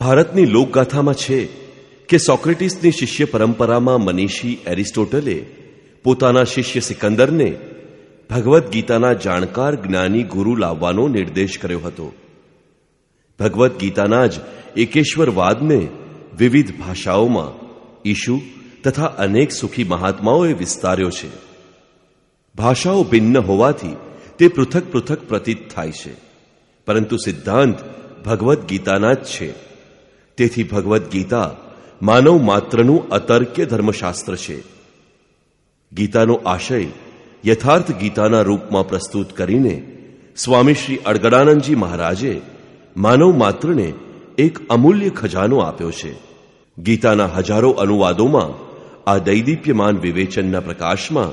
ભારતની લોકગાથામાં છે કે સોક્રેટિસની શિષ્ય પરંપરામાં મનીષી એરિસ્ટોટલે પોતાના શિષ્ય સિકંદરને ભગવદ્ ગીતાના જાણકાર જ્ઞાની ગુરુ લાવવાનો નિર્દેશ કર્યો હતો. ભગવદ્ ગીતાના જ એકેશ્વરવાદને વિવિધ ભાષાઓમાં ઈશુ તથા અનેક સુખી મહાત્માઓએ વિસ્તાર્યો છે. ભાષાઓ ભિન્ન હોવાથી તે પૃથક પૃથક પ્રતીત થાય છે. પરંતુ સિદ્ધાંત ભગવદ્ ગીતાના જ છે. તેથી ભગવદ્ ગીતા માનવ માત્રનું અતર્ક્ય ધર્મશાસ્ત્ર છે. ગીતાનો આશય યથાર્થ ગીતાના રૂપમાં પ્રસ્તુત કરીને સ્વામી શ્રી અડગડાનંદજી મહારાજે માનવ માત્રને એક અમૂલ્ય ખજાનો આપ્યો છે. ગીતાના હજારો અનુવાદોમાં આ દૈદીપ્યમાન વિવેચનના પ્રકાશમાં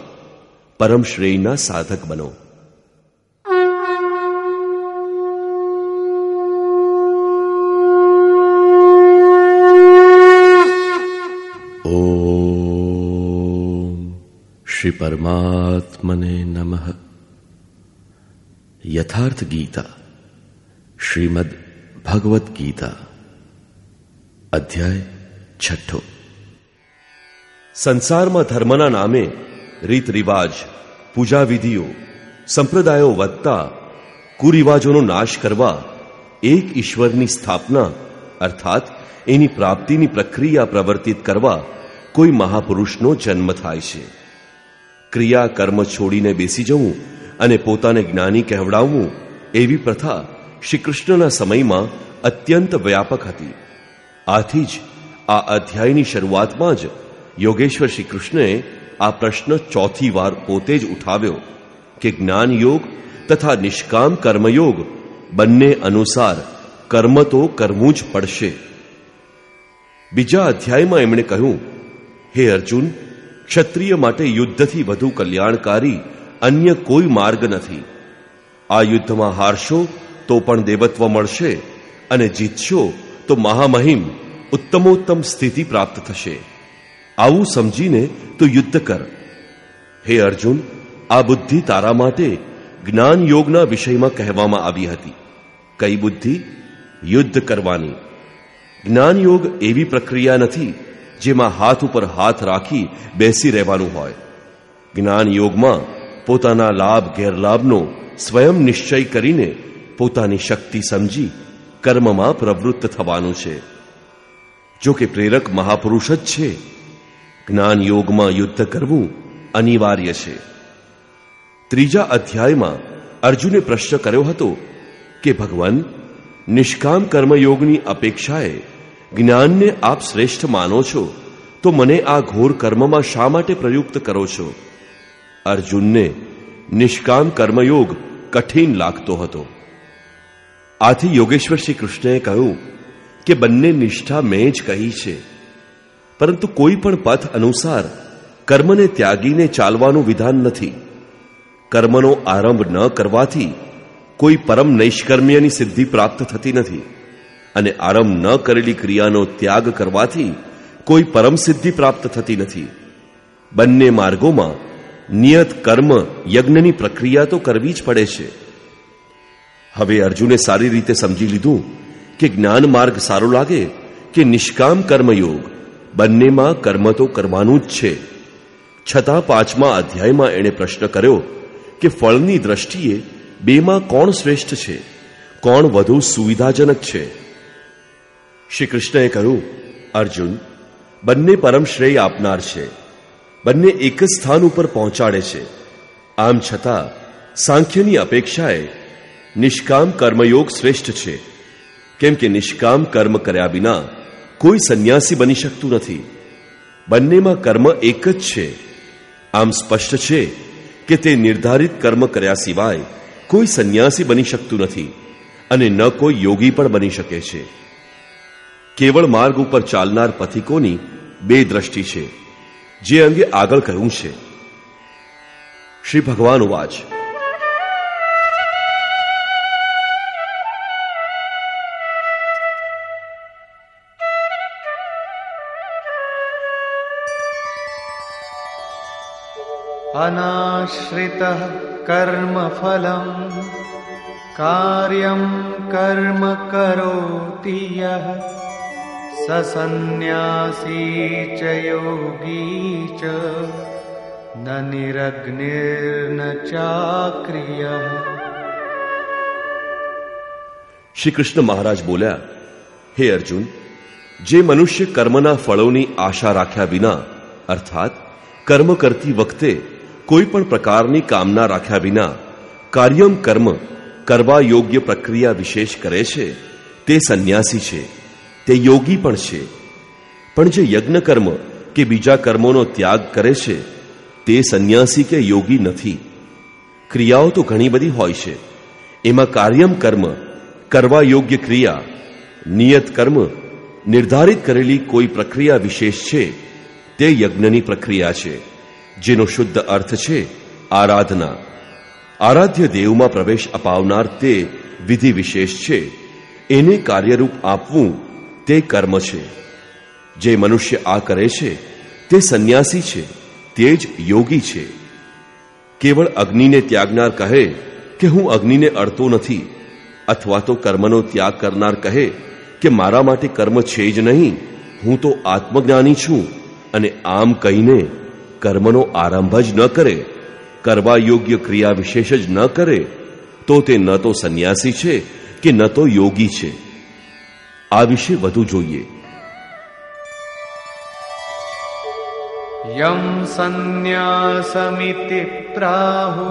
પરમ શ્રેયના સાધક બનો. શ્રી પરમાત્મને નમઃ યથાર્થ ગીતા શ્રીમદ ભગવદ્ ગીતા અધ્યાય છઠ્ઠો સંસારમાં ધર્મના નામે રીત રિવાજ પૂજા વિધિઓ સંપ્રદાયો વધતા, કુરિવાજોનો નાશ કરવા એક ઈશ્વરની સ્થાપના, અર્થાત એની પ્રાપ્તિની પ્રક્રિયા પ્રવર્તિત કરવા કોઈ મહાપુરુષનો જન્મ થાય છે. ક્રિયા કર્મ છોડીને બેસી જવું અને પોતાને જ્ઞાની કહેવડાવવું એવી પ્રથા શ્રી સમયમાં અત્યંત વ્યાપક હતી. આથી જ આ અધ્યાયની શરૂઆતમાં જ યોગેશ્વર શ્રી આ પ્રશ્ન ચોથી વાર પોતે જ ઉઠાવ્યો કે જ્ઞાન યોગ તથા નિષ્કામ કર્મયોગ બંને અનુસાર કર્મ તો કરવું જ પડશે. બીજા અધ્યાયમાં એમણે કહ્યું, હે અર્જુન ક્ષત્રિય માટે યુદ્ધથી વધુ કલ્યાણકારી અન્ય કોઈ માર્ગ નથી. આ યુદ્ધમાં હારશો તો પણ દેવત્વ મળશે અને જીતશો તો મહામહિમ ઉત્તમોત્તમ સ્થિતિ પ્રાપ્ત થશે. આવું સમજીને તો યુદ્ધ કર. હે અર્જુન, આ બુદ્ધિ તારા માટે જ્ઞાન યોગના વિષયમાં કહેવામાં આવી હતી. કઈ બુદ્ધિ? યુદ્ધ કરવાની. જ્ઞાન યોગ એવી પ્રક્રિયા નથી જેમાં હાથ ઉપર હાથ રાખી બેસી રહેવાનું હોય. જ્ઞાન યોગમાં પોતાના લાભ ગેરલાભનો સ્વયં નિશ્ચય કરીને પોતાની શક્તિ સમજી કર્મમાં પ્રવૃત્ત થવાનું છે. જો કે પ્રેરક મહાપુરુષ જ છે. જ્ઞાન યોગમાં યુદ્ધ કરવું અનિવાર્ય છે. ત્રીજા અધ્યાયમાં અર્જુને પ્રશ્ન કર્યો હતો કે ભગવાન, નિષ્કામ કર્મયોગની અપેક્ષાએ જ્ઞાનને આપ શ્રેષ્ઠ માનો છો, તો મને આ ઘોર કર્મમાં શા માટે પ્રયુક્ત કરો છો? અર્જુનને નિષ્કામ કર્મયોગ કઠિન લાગતો હતો. આથી યોગેશ્વર શ્રી કૃષ્ણએ કહ્યું કે બંને નિષ્ઠા મેં જ કહી છે. પરંતુ કોઈ પણ પથ અનુસાર કર્મને ત્યાગીને ચાલવાનું વિધાન નથી. કર્મનો આરંભ ન કરવાથી કોઈ પરમ નૈષ્કર્મ્યની સિદ્ધિ પ્રાપ્ત થતી નથી. અને આરંભ ન કરેલી ક્રિયાનો ત્યાગ કરવાથી કોઈ પરમ સિદ્ધિ પ્રાપ્ત થતી નથી. બંને માર્ગોમાં નિયત કર્મ યજ્ઞની પ્રક્રિયા તો કરવી જ પડે છે. હવે અર્જુને સારી રીતે સમજી લીધું કે જ્ઞાન માર્ગ સારો લાગે કે નિષ્કામ કર્મયોગ બંનેમાં કર્મ તો કરવાનું જ છે. છતાં પાંચમા અધ્યાયમાં એણે પ્રશ્ન કર્યો કે ફળની દ્રષ્ટિએ બેમાં કોણ શ્રેષ્ઠ છે? કોણ વધુ સુવિધાજનક છે? શ્રી કૃષ્ણએ કહ્યું, અર્જુન, બંને પરમ શ્રેય આપનાર છે. બંને એક જ સ્થાન ઉપર પહોંચાડે છે. આમ છતાં, સાંખ્યની અપેક્ષાએ નિષ્કામ કર્મયોગ શ્રેષ્ઠ છે. કેમ કે નિષ્કામ કર્મ કર્યા વિના કોઈ સંન્યાસી બની શકતું નથી. બંનેમાં કર્મ એક જ છે. આમ સ્પષ્ટ છે કે તે નિર્ધારિત કર્મ કર્યા સિવાય કોઈ સંન્યાસી બની શકતું નથી અને ન કોઈ યોગી પણ બની શકે છે. કેવળ માર્ગ ઉપર ચાલનાર પથિકોની બે દ્રષ્ટિ છે, જે અંગે આગળ કહ્યું છે. શ્રી ભગવાન વાચ અનાશ્રિત કર્મફલમ, કાર્યમ કર્મ કરોતિ યહ સસન્યાસી ચ યોગી ચ ન નિરગ્નિર્ન ચાક્રિય શ્રી કૃષ્ણ મહારાજ બોલ્યા હે અર્જુન જે મનુષ્ય કર્મના ફળોની આશા રાખ્યા વિના અર્થાત કર્મ કરતી વખતે કોઈ પણ પ્રકારની કામના રાખ્યા વિના કાર્યમ કર્મ કરવા યોગ્ય પ્રક્રિયા વિશેષ કરે છે તે સંન્યાસી છે તે યોગી પણ છે. પણ જે યજ્ઞ કર્મ કે બીજા કર્મોનો ત્યાગ કરે છે, તે સંન્યાસી કે યોગી નથી. ક્રિયાઓ તો ઘણી બધી હોય છે. એમાં કાર્યમ કર્મ, કરવા યોગ્ય ક્રિયા, નિયત કર્મ, નિર્ધારિત કરેલી કોઈ પ્રક્રિયા વિશેષ છે, તે યજ્ઞની પ્રક્રિયા છે, જેનો શુદ્ધ અર્થ છે આરાધના. આરાધ્ય દેવમાં પ્રવેશ અપાવનાર તે વિધિ વિશેષ છે. એને કાર્યરૂપ આપવું તે કર્મ છે. જે મનુષ્ય આ કરે છે, તે સંન્યાસી છે, તે જ યોગી છે. કેવળ અગ્નિને ત્યાગનાર કહે કે હું અગ્નિને અડતો નથી, અથવા તો કર્મનો ત્યાગ કરનાર કહે કે મારા માટે કર્મ છે જ નહીં, હું તો આત્મજ્ઞાની છું, અને આમ કહીને કર્મનો આરંભ જ ન કરે, કરવા યોગ્ય ક્રિયા વિશેષ જ ન કરે, તો તે ન તો સંન્યાસી છે કે ન તો યોગી છે. આ વિશે વધુ જોઈએ યમ સંન્યાસમિતિ પ્રાહુ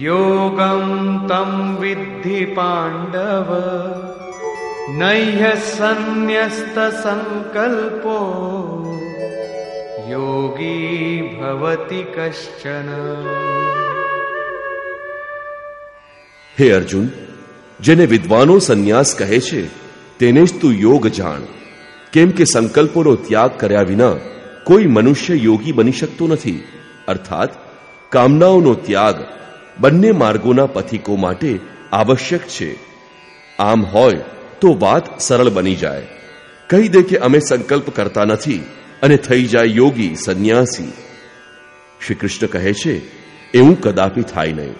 યોગમ તમ વિદ્ધિ પાંડવ નહ્ય સંન્યસ્ત સંકલ્પો યોગી ભવતિ કશ્ચન હે અર્જુન જેને વિદ્વાનો સંન્યાસ કહે છે તેને જ તું યોગ જાણ. કેમ કે સંકલ્પોનો ત્યાગ કર્યા વિના કોઈ મનુષ્ય યોગી બની શકતો નથી. અર્થાત, કામનાઓનો ત્યાગ બંને માર્ગોના પથિકો માટે આવશ્યક છે. આમ હોય તો વાત સરળ બની જાય. કહી દે કે અમે સંકલ્પ કરતા નથી અને થઈ જાય યોગી સંન્યાસી. શ્રી કૃષ્ણ કહે છે, એવું કદાપી થાય નહીં.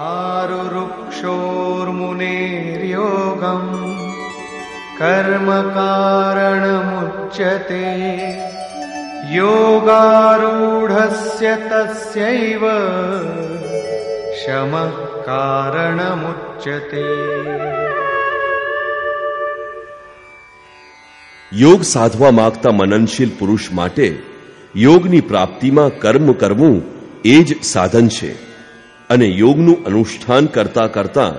આરુરુક્ષોર્મુનેર્યોગમ કારણમુચ્યતે યોગારૂઢસ્ય તસ્યૈવ શમ કારણમુચ્યતે યોગ સાધવા માંગતા મનનશીલ પુરુષ માટે યોગની પ્રાપ્તિમાં કર્મ કરવું એ જ સાધન છે અને યોગનું અનુષ્ઠાન કરતા કરતા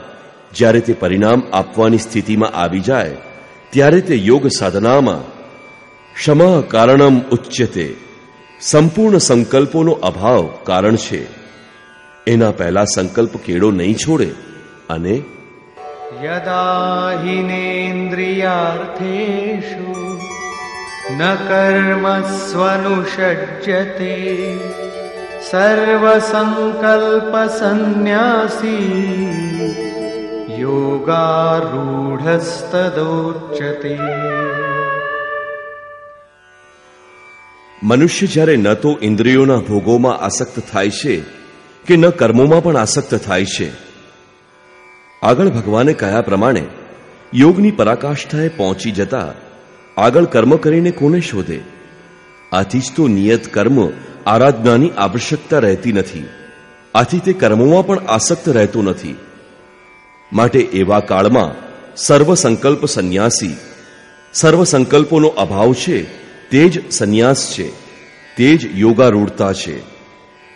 જ્યારે તે પરિણામ આપવાની સ્થિતિમાં આવી જાય ત્યારે તે યોગ સાધનામાં ક્ષમા કારણમ ઉચ્યતે. સંપૂર્ણ સંકલ્પોનો અભાવ કારણ છે. એના પહેલા સંકલ્પ કેળો નહીં છોડે અને યદા હિનેન્દ્રિયાર્થેષુ ન કર્મસ્વનુષજ્યતે. સર્વસંકલ્પ સંન્યાસી મનુષ્ય જ્યારે ન તો ઇન્દ્રિયોના ભોગોમાં આસક્ત થાય છે કે ન કર્મોમાં પણ આસક્ત થાય છે. આગળ ભગવાને કહ્યા પ્રમાણે, યોગની પરાકાષ્ઠાએ પહોંચી જતા આગળ કર્મ કરીને કોને શોધે? આથી જ તો નિયત કર્મ આરાધનાની આવશ્યકતા રહેતી નથી. આથી તે કર્મોમાં પણ આસક્ત રહેતો નથી. માટે એવા કાળમાં સર્વ સંકલ્પ સંન્યાસી સર્વ સંકલ્પોનો અભાવ છે, તે જ સંન્યાસ છે, તે જ યોગારૂઢતા છે.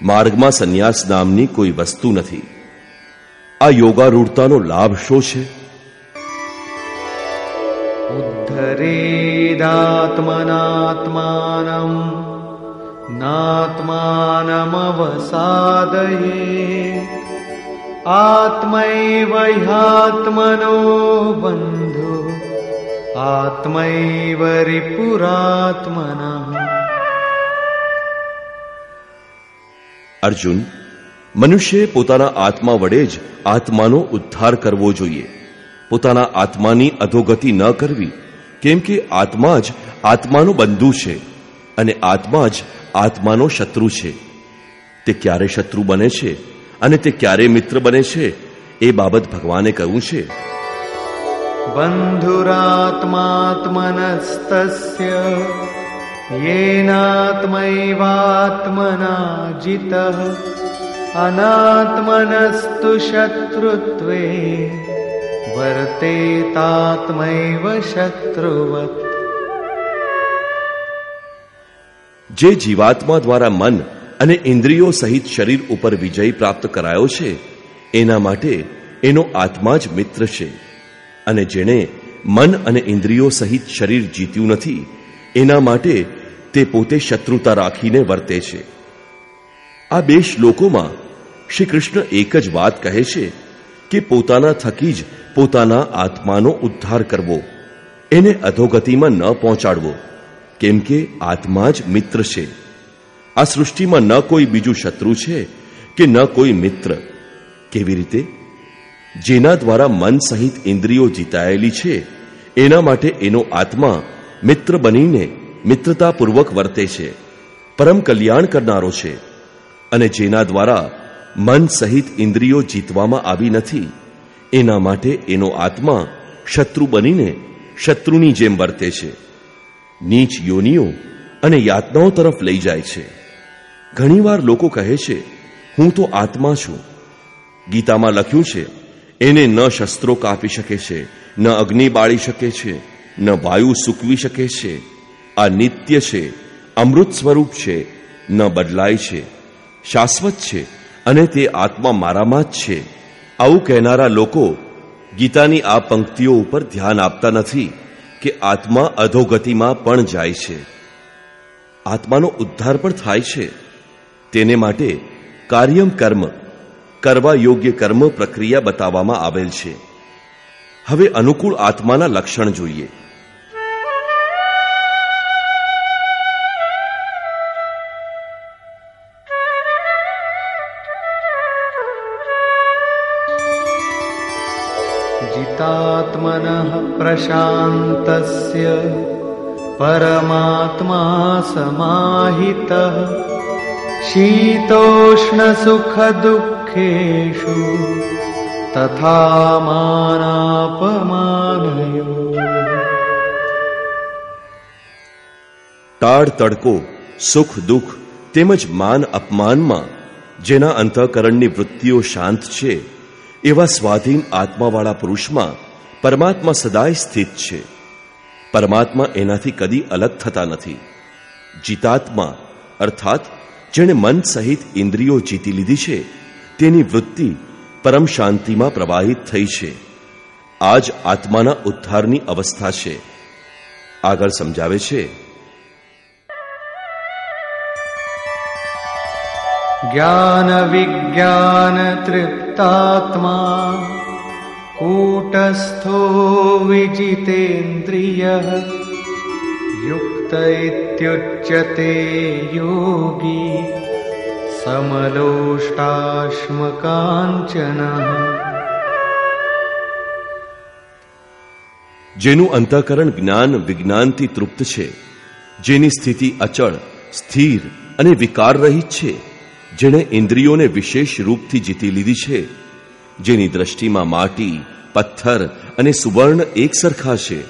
માર્ગમાં સંન્યાસ નામની કોઈ વસ્તુ નથી. આ યોગારૂઢતાનો લાભ શો છે? ઉદ્ધરેદાત્મનાત્માનમ, નાત્માનમવસાદયે. આત્મૈવ હ્યાત્મનો બંધુ આત્મૈવ રિપુરાત્મનઃ અર્જુન મનુષ્યએ પોતાના આત્મા વડે જ આત્માનો ઉદ્ધાર કરવો જોઈએ પોતાના આત્માની અધોગતિ ન કરવી કેમ કે આત્મા જ આત્માનો બંધુ છે અને આત્મા જ આત્માનો શત્રુ છે તે ક્યારે શત્રુ બને છે અને તે ક્યારે મિત્ર બને છે? એ બાબત ભગવાને કહ્યું છે. બંધુરાત્માત્મનસ્તસ્ય યેનાત્મૈવાત્મના જીત અનાત્મનસ્તુ શત્રુત્વે વર્તે તાત્મૈવ શત્રુવત જે જીવાત્મા દ્વારા મન અને ઇન્દ્રિયો સહિત શરીર ઉપર વિજય પ્રાપ્ત કરાયો છે, એના માટે એનો આત્મા જ મિત્ર છે. અને જેણે મન અને ઇન્દ્રિયો સહિત શરીર જીત્યું નથી, એના માટે તે પોતે શત્રુતા રાખીને વર્તે છે. આ બે શ્લોકોમાં શ્રી કૃષ્ણ એક જ વાત કહે છે કે પોતાના થકી જ પોતાના આત્માનો ઉદ્ધાર કરવો, એને અધોગતિમાં ન પહોંચાડવો, કેમ કે આત્મા જ મિત્ર છે. આ સૃષ્ટિમાં ન કોઈ બીજું શત્રુ છે કે ન કોઈ મિત્ર. કેવી રીતે? જેના દ્વારા મન સહિત ઇન્દ્રિયો જીતાયેલી છે, એના માટે એનો આત્મા મિત્ર બનીને મિત્રતાપૂર્વક વર્તે છે, પરમ કલ્યાણ કરનારો છે અને જેના દ્વારા મન સહિત ઇન્દ્રિયો જીતવામાં આવી નથી, એના માટે એનો આત્મા શત્રુ બનીને શત્રુની જેમ વર્તે છે, નીચ યોનિઓ અને યાતનાઓ તરફ લઈ જાય છે. ઘણીવાર લોકો કહે છે, હું તો આત્મા છું. ગીતામાં લખ્યું છે, એને ન શસ્ત્રો કાપી શકે છે, ન અગ્નિ બાળી શકે છે, ન વાયુ સૂકવી શકે છે. આ નિત્ય છે, અમૃત સ્વરૂપ છે, ન બદલાય છે. શાશ્વત છે અને તે આત્મા મારામાં જ છે. આવું કહેનારા લોકો ગીતાની આ પંક્તિઓ ઉપર ધ્યાન આપતા નથી કે આત્મા અધોગતિમાં પણ જાય છે. આત્માનો ઉદ્ધાર પણ થાય છે. તેને માટે કાર્યમ કર્મ, કરવા યોગ્ય કર્મ પ્રક્રિયા બતાવવામાં આવેલ છે. હવે અનુકૂળ આત્માના લક્ષણ જોઈએ. જીતાત્મન પ્રશાંતસ્ય, પરમાત્મા સમાહિતઃ। शीतोष्णसुखदुःखेषु तथा मानापमानयो ટાળ તડકો સુખ દુઃખ તેમજ માન અપમાનમાં જેના અંતઃકરણની વૃત્તિઓ શાંત છે એવા સ્વાધીન આત્માવાળા પુરુષમાં પરમાત્મા સદાય સ્થિત છે પરમાત્મા એનાથી કદી અલગ થતા નથી જીતાત્મા અર્થાત જેણે મન સહિત ઇન્દ્રિયો જીતી લીધી છે, તેની વૃત્તિ પરમ શાંતિમાં પ્રવાહિત થઈ છે. આ જ આત્માના ઉદ્ધારની અવસ્થા છે. આગળ સમજાવે છે. જ્ઞાન વિજ્ઞાન તૃપ્તાત્મા, કૂટસ્થો વિજિતેન્દ્રિય युक्त इत्युच्यते योगी समलोष्टाश्मकाञ्चनः જેનું અંતઃકરણ જ્ઞાન વિજ્ઞાનથી તૃપ્ત છે જેની સ્થિતિ અચળ સ્થિર અને વિકાર રહિત છે જેણે ઇન્દ્રિયોને વિશેષ રૂપથી જીતી લીધી છે જેની દ્રષ્ટિમાં માટી પથ્થર અને સુવર્ણ એક સરખા છે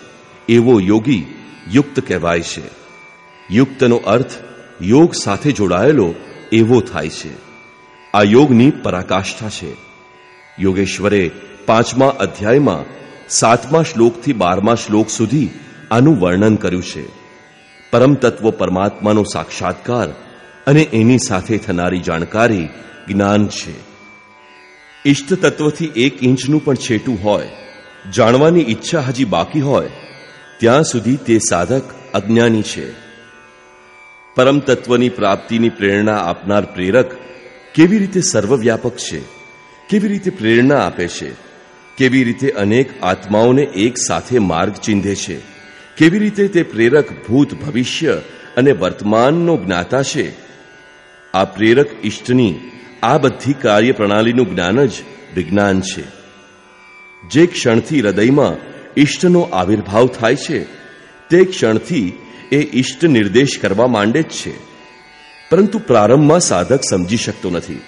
એવો યોગી યુક્ત કહેવાય છે. યુક્તનો અર્થ યોગ સાથે જોડાયેલો એવો થાય છે. આ યોગની પરાકાષ્ઠા છે. યોગેશ્વરે પાંચમા અધ્યાયમાં સાતમા શ્લોકથી બારમા શ્લોક સુધી આનું વર્ણન કર્યું છે. પરમ તત્વ પરમાત્માનો સાક્ષાત્કાર અને એની સાથે થનારી જાણકારી જ્ઞાન છે. ઇષ્ટ તત્વથી એક ઇંચનું પણ છેટું હોય, જાણવાની ઈચ્છા હજી બાકી હોય ત્યાં સુધી તે સાધક અજ્ઞાની છે. પરમ તત્વની પ્રાપ્તિની પ્રેરણા આપનાર પ્રેરક કેવી રીતે સર્વવ્યાપક છે? કેવી રીતે પ્રેરણા આપે છે? કેવી રીતે અનેક આત્માઓને એક સાથે માર્ગ ચિંધે છે? કેવી રીતે તે પ્રેરક ભૂત ભવિષ્ય અને વર્તમાનનો જ્ઞાતા છે? આ પ્રેરક ઇષ્ટની આ બધી કાર્ય પ્રણાલીનું જ્ઞાન જ વિજ્ઞાન છે. જે ક્ષણથી હૃદયમાં ઇષ્ટનો આવિર્ભાવ થાય છે, તે ક્ષણથી એ ઈષ્ટ નિર્દેશ કરવા માંડે જ છે. પરંતુ પ્રારંભમાં સાધક સમજી શકતો નથી.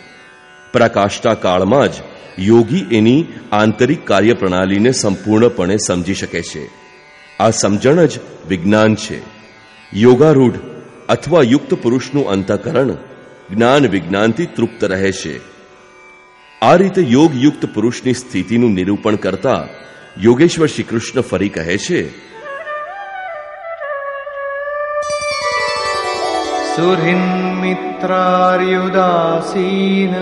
પ્રકાશતા કાળમાં જ યોગી એની આંતરિક કાર્યપ્રણાલીને સંપૂર્ણપણે સમજી શકે છે. આ સમજણ જ વિજ્ઞાન છે. યોગારૂઢ અથવા યુક્ત પુરુષનું અંતઃકરણ જ્ઞાન વિજ્ઞાનથી તૃપ્ત રહે છે. આ રીતે યોગયુક્ત પુરુષની સ્થિતિનું નિરૂપણ કરતા યોગેશ્વર શ્રી કૃષ્ણ ફરી કહે છે સુરિમિત્રાર્યુદાસીન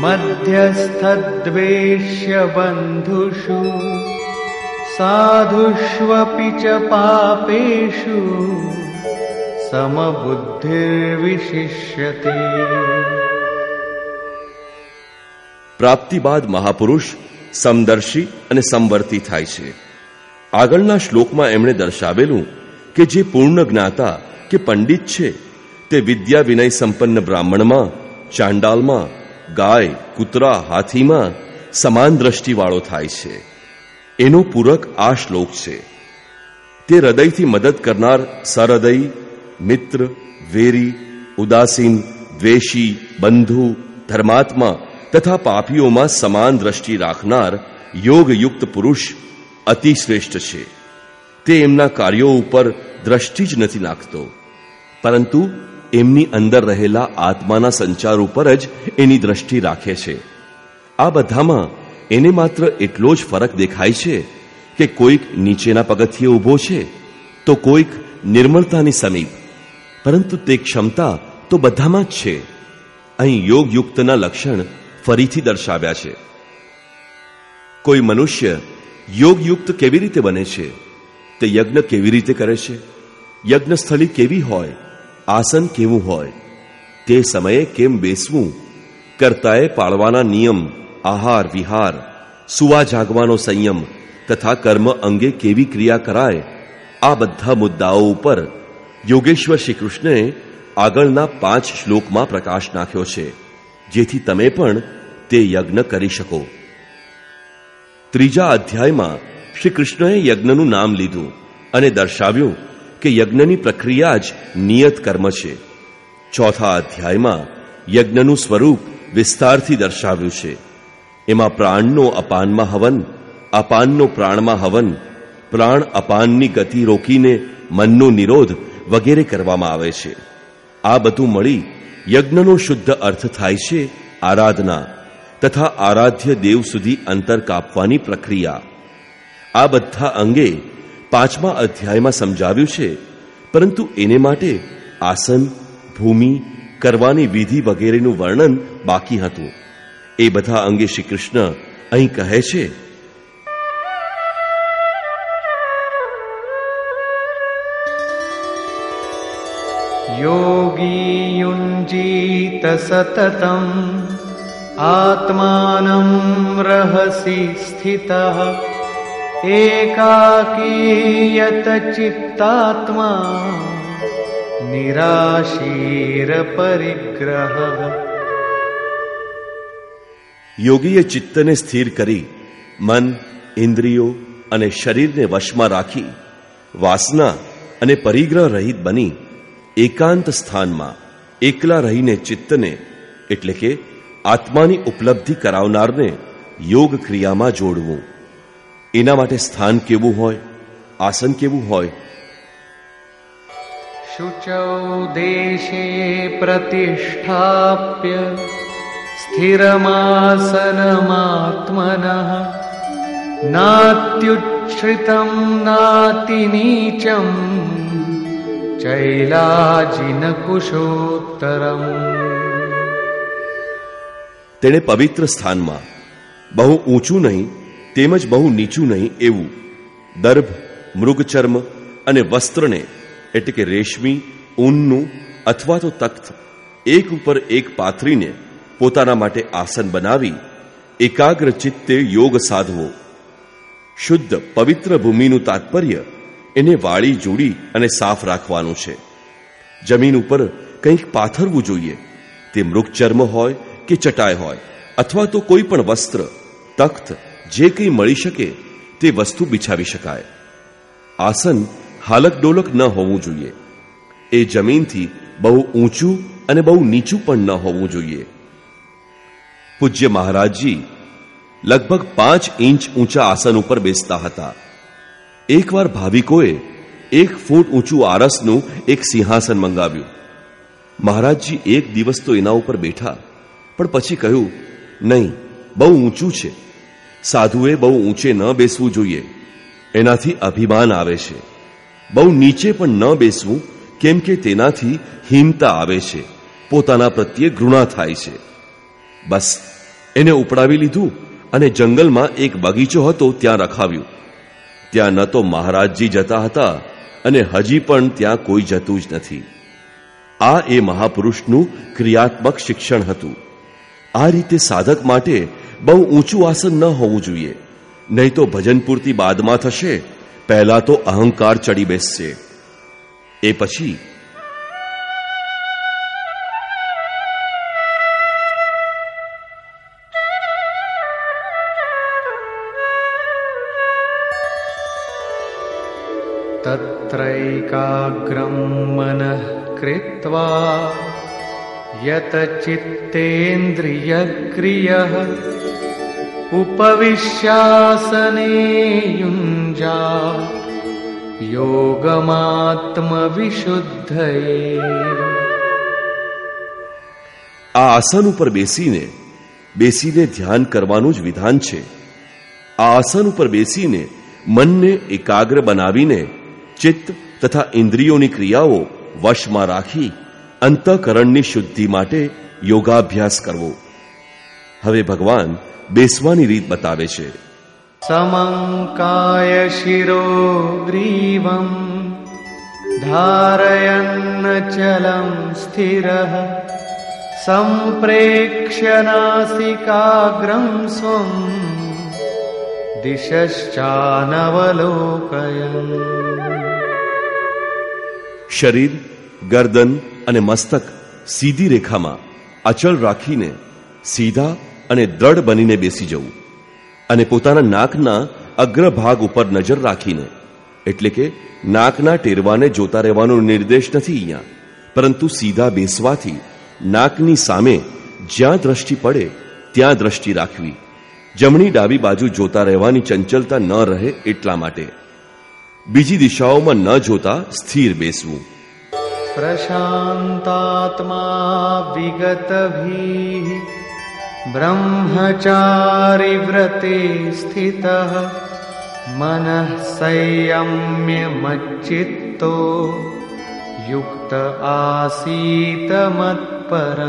મધ્યસ્થ દ્વેષ્ય બંધુષુ સાધુષ્વપી ચ પાપેશુ સમબુદ્ધિર્વિશિષ્યતે। પ્રાપ્તિ બાદ મહાપુરુષ સમદર્શી અને સમવર્તી થાય છે. આગળના શ્લોકમાં એમણે દર્શાવેલું કે જે પૂર્ણ જ્ઞાતા કે પંડિત છે, તે વિદ્યા વિનય સંપન્ન બ્રાહ્મણમાં, ચાંડાલમાં, ગાય, કૂતરા, હાથીમાં સમાન દ્રષ્ટિવાળો થાય છે. એનો પૂરક આ શ્લોક છે. તે હૃદયથી મદદ કરનાર સહૃદય મિત્ર, વેરી, ઉદાસીન, દ્વેષી, બંધુ, ધર્માત્મા તથા પાપીઓમાં સમાન દ્રષ્ટિ રાખનાર યોગયુક્ત પુરુષ અતિ શ્રેષ્ઠ છે. તે એમના કાર્યો ઉપર દ્રષ્ટિ જ નથી નાખતો. પરંતુ એમની અંદર રહેલા આત્માના સંચાર ઉપર જ એની દ્રષ્ટિ રાખે છે. આ બધામાં એને માત્ર એટલો જ ફરક દેખાય છે કે કોઈક નીચેના પગથિયે ઊભો છે તો કોઈક નિર્મળતાની સમીપ. પરંતુ તે ક્ષમતા તો બધામાં જ છે. અહીં યોગયુક્તના લક્ષણ ફરીથી દર્શાવ્યા છે. કોઈ મનુષ્ય યોગયુક્ત કેવી રીતે બને છે? તે યજ્ઞ કેવી રીતે કરે છે? યજ્ઞસ્થલી કેવી હોય? આસન કેવું હોય? તે સમયે કેમ બેસવું? કરતાએ પાળવાના નિયમ, આહાર, વિહાર, સુવા જાગવાનો સંયમ તથા કર્મ અંગે કેવી ક્રિયા કરાય? આ બધા મુદ્દાઓ ઉપર યોગેશ્વર શ્રી કૃષ્ણએ આગળના પાંચ શ્લોકમાં પ્રકાશ નાખ્યો છે. જેથી તમે પણ તે યજ્ઞ કરી શકો. ત્રીજા અધ્યાયમાં શ્રી કૃષ્ણએ યજ્ઞનું નામ લીધું અને દર્શાવ્યું કે યજ્ઞની પ્રક્રિયા જ નિયત કર્મ છે. ચોથા અધ્યાયમાં યજ્ઞનું સ્વરૂપ વિસ્તારથી દર્શાવ્યું છે. એમાં પ્રાણનો અપાનમાં હવન, અપાનનો પ્રાણમાં હવન, પ્રાણ અપાનની ગતિ રોકીને મનનો નિરોધ વગેરે કરવામાં આવે છે. આ બધું મળી યજ્ઞનો શુદ્ધ અર્થ થાય છે આરાધના તથા આરાધ્ય દેવ સુધી અંતર કાપવાની પ્રક્રિયા. આ બધા અંગે પાંચમા અધ્યાયમાં સમજાવ્યું છે, પરંતુ એને માટે આસન, ભૂમિ, કરવાની વિધિ વગેરેનું વર્ણન બાકી હતું. એ બધા અંગે શ્રી કૃષ્ણ અહીં કહે છે योगी युञ्जीत सततम् आत्मानं रहसि स्थितः एकाकीयत चित्तात्मा નિરાશીરપરિગ્રહ યોગીએ ચિત્તને સ્થિર કરી મન ઇન્દ્રિયો અને શરીરને વશમાં રાખી વાસના અને પરિગ્રહ રહિત બની એકાંત સ્થાનમાં એકલા રહીને ચિત્તને, એટલે કે આત્માની ઉપલબ્ધિ કરાવનારને યોગ ક્રિયામાં જોડવું. એના માટે સ્થાન કેવું હોય, આસન કેવું હોય? શુચૌ પ્રતિષ્ઠાપ્ય સ્થિરમાસનમાત્મન નાત્યુચ્છ્રિતમ નાતિનીચમ તેણે પવિત્ર સ્થાનમાં બહુ ઊંચું નહીં, તેમજ બહુ નીચું નહીં એવું દર્ભ, મૃગચર્મ અને વસ્ત્રને, એટલે કે રેશમી, ઊનનું અથવા તો તખ્ત, એક ઉપર એક પાથરીને પોતાના માટે આસન બનાવી એકાગ્ર ચિત્તે યોગ સાધવો. શુદ્ધ પવિત્ર ભૂમિનું તાત્પર્ય એને વાળી, જોડી અને સાફ રાખવાનું છે. જમીન ઉપર કંઈક પાથરવું જોઈએ. તે મૃગચર્મ હોય કે ચટાઈ હોય, અથવા તો કોઈ પણ વસ્ત્ર, તખ્ત, જે કંઈ મળી શકે, તે વસ્તુ બિછાવી શકાય. આસન હાલક ડોલક ન હોવું જોઈએ. એ જમીનથી બહુ ઊંચું અને બહુ નીચું પણ ન હોવું જોઈએ. પૂજ્ય મહારાજજી, લગભગ પાંચ ઇંચ ઊંચા આસન ઉપર બેસતા હતા. એકવાર ભાવિકોએ એક ફૂટ ઊંચું આરસનું એક સિંહાસન મંગાવ્યું. મહારાજજી એક દિવસ તો એના ઉપર બેઠા, પણ પછી કહ્યું, નહીં, બહુ ઊંચું છે. સાધુએ બહુ ઊંચે ન બેસવું જોઈએ. એનાથી અભિમાન આવે છે. બહુ નીચે પણ ન બેસવું, કેમ કે તેનાથી હીનતા આવે છે. પોતાના પ્રત્યે ઘૃણા થાય છે. બસ, એને ઉપડાવી લીધું અને જંગલમાં એક બગીચો હતો ત્યાં રખાવ્યું. ત્યાં ન તો મહારાજજી જતા હતા અને હજી પણ ત્યાં કોઈ જતું જ નથી. આ એ મહાપુરુષનું ક્રિયાત્મક શિક્ષણ હતું. આ રીતે સાધક માટે બહુ ઊંચું આસન ન હોવું જોઈએ. નહીં તો ભજન પૂર્તિ બાદમાં થશે, પહેલા તો અહંકાર ચડી બેસશે. એ પછી तत्रैकाग्रं मनः कृत्वा यतचित्तेन्द्रियक्रियः उपविश्यासने युञ्जा યોગમાત્મવિશુદ્ધયે આ આસન ઉપર બેસીને બેસીને ધ્યાન કરવાનું જ વિધાન છે આ આસન ઉપર બેસીને મનને એકાગ્ર બનાવીને ચિત્ત તથા ઇન્દ્રિયોની ક્રિયાઓ વશમાં રાખી અંતઃકરણની શુદ્ધિ માટે યોગાભ્યાસ કરવો હવે ભગવાન બેસવાની રીત બતાવે છે સમંકાય શિરો ગ્રીવમ ધારયન્ન ચલમ સ્થિર સંપ્રેક્ષ્ય નાસિકાગ્રમ સ્વમ દિશ્ચાનવલોકયન શરીર, ગરદન અને મસ્તક સીધી રેખામાં અચળ રાખીને સીધા અને દ્રઢ બનીને બેસી જવું અને પોતાના નાકના અગ્રભાગ ઉપર નજર રાખીને, એટલે કે નાકના ટેરવાને જોતા રહેવાનો નિર્દેશ નથી અહીંયા, પરંતુ સીધા બેસવાથી નાકની સામે જ્યાં દ્રષ્ટિ પડે ત્યાં દ્રષ્ટિ રાખવી. જમણી ડાબી બાજુ જોતા રહેવાની ચંચલતા ન રહે એટલા માટે. બીજી દિશાઓમાં ન જોતા સ્થિર બેસવું. પ્રશાંતાત્મા વિગતભી બ્રહ્મચારી વ્રતે સ્થિત મન સંયમ્યમચિત્તો યુક્ત આસીત મત્પર.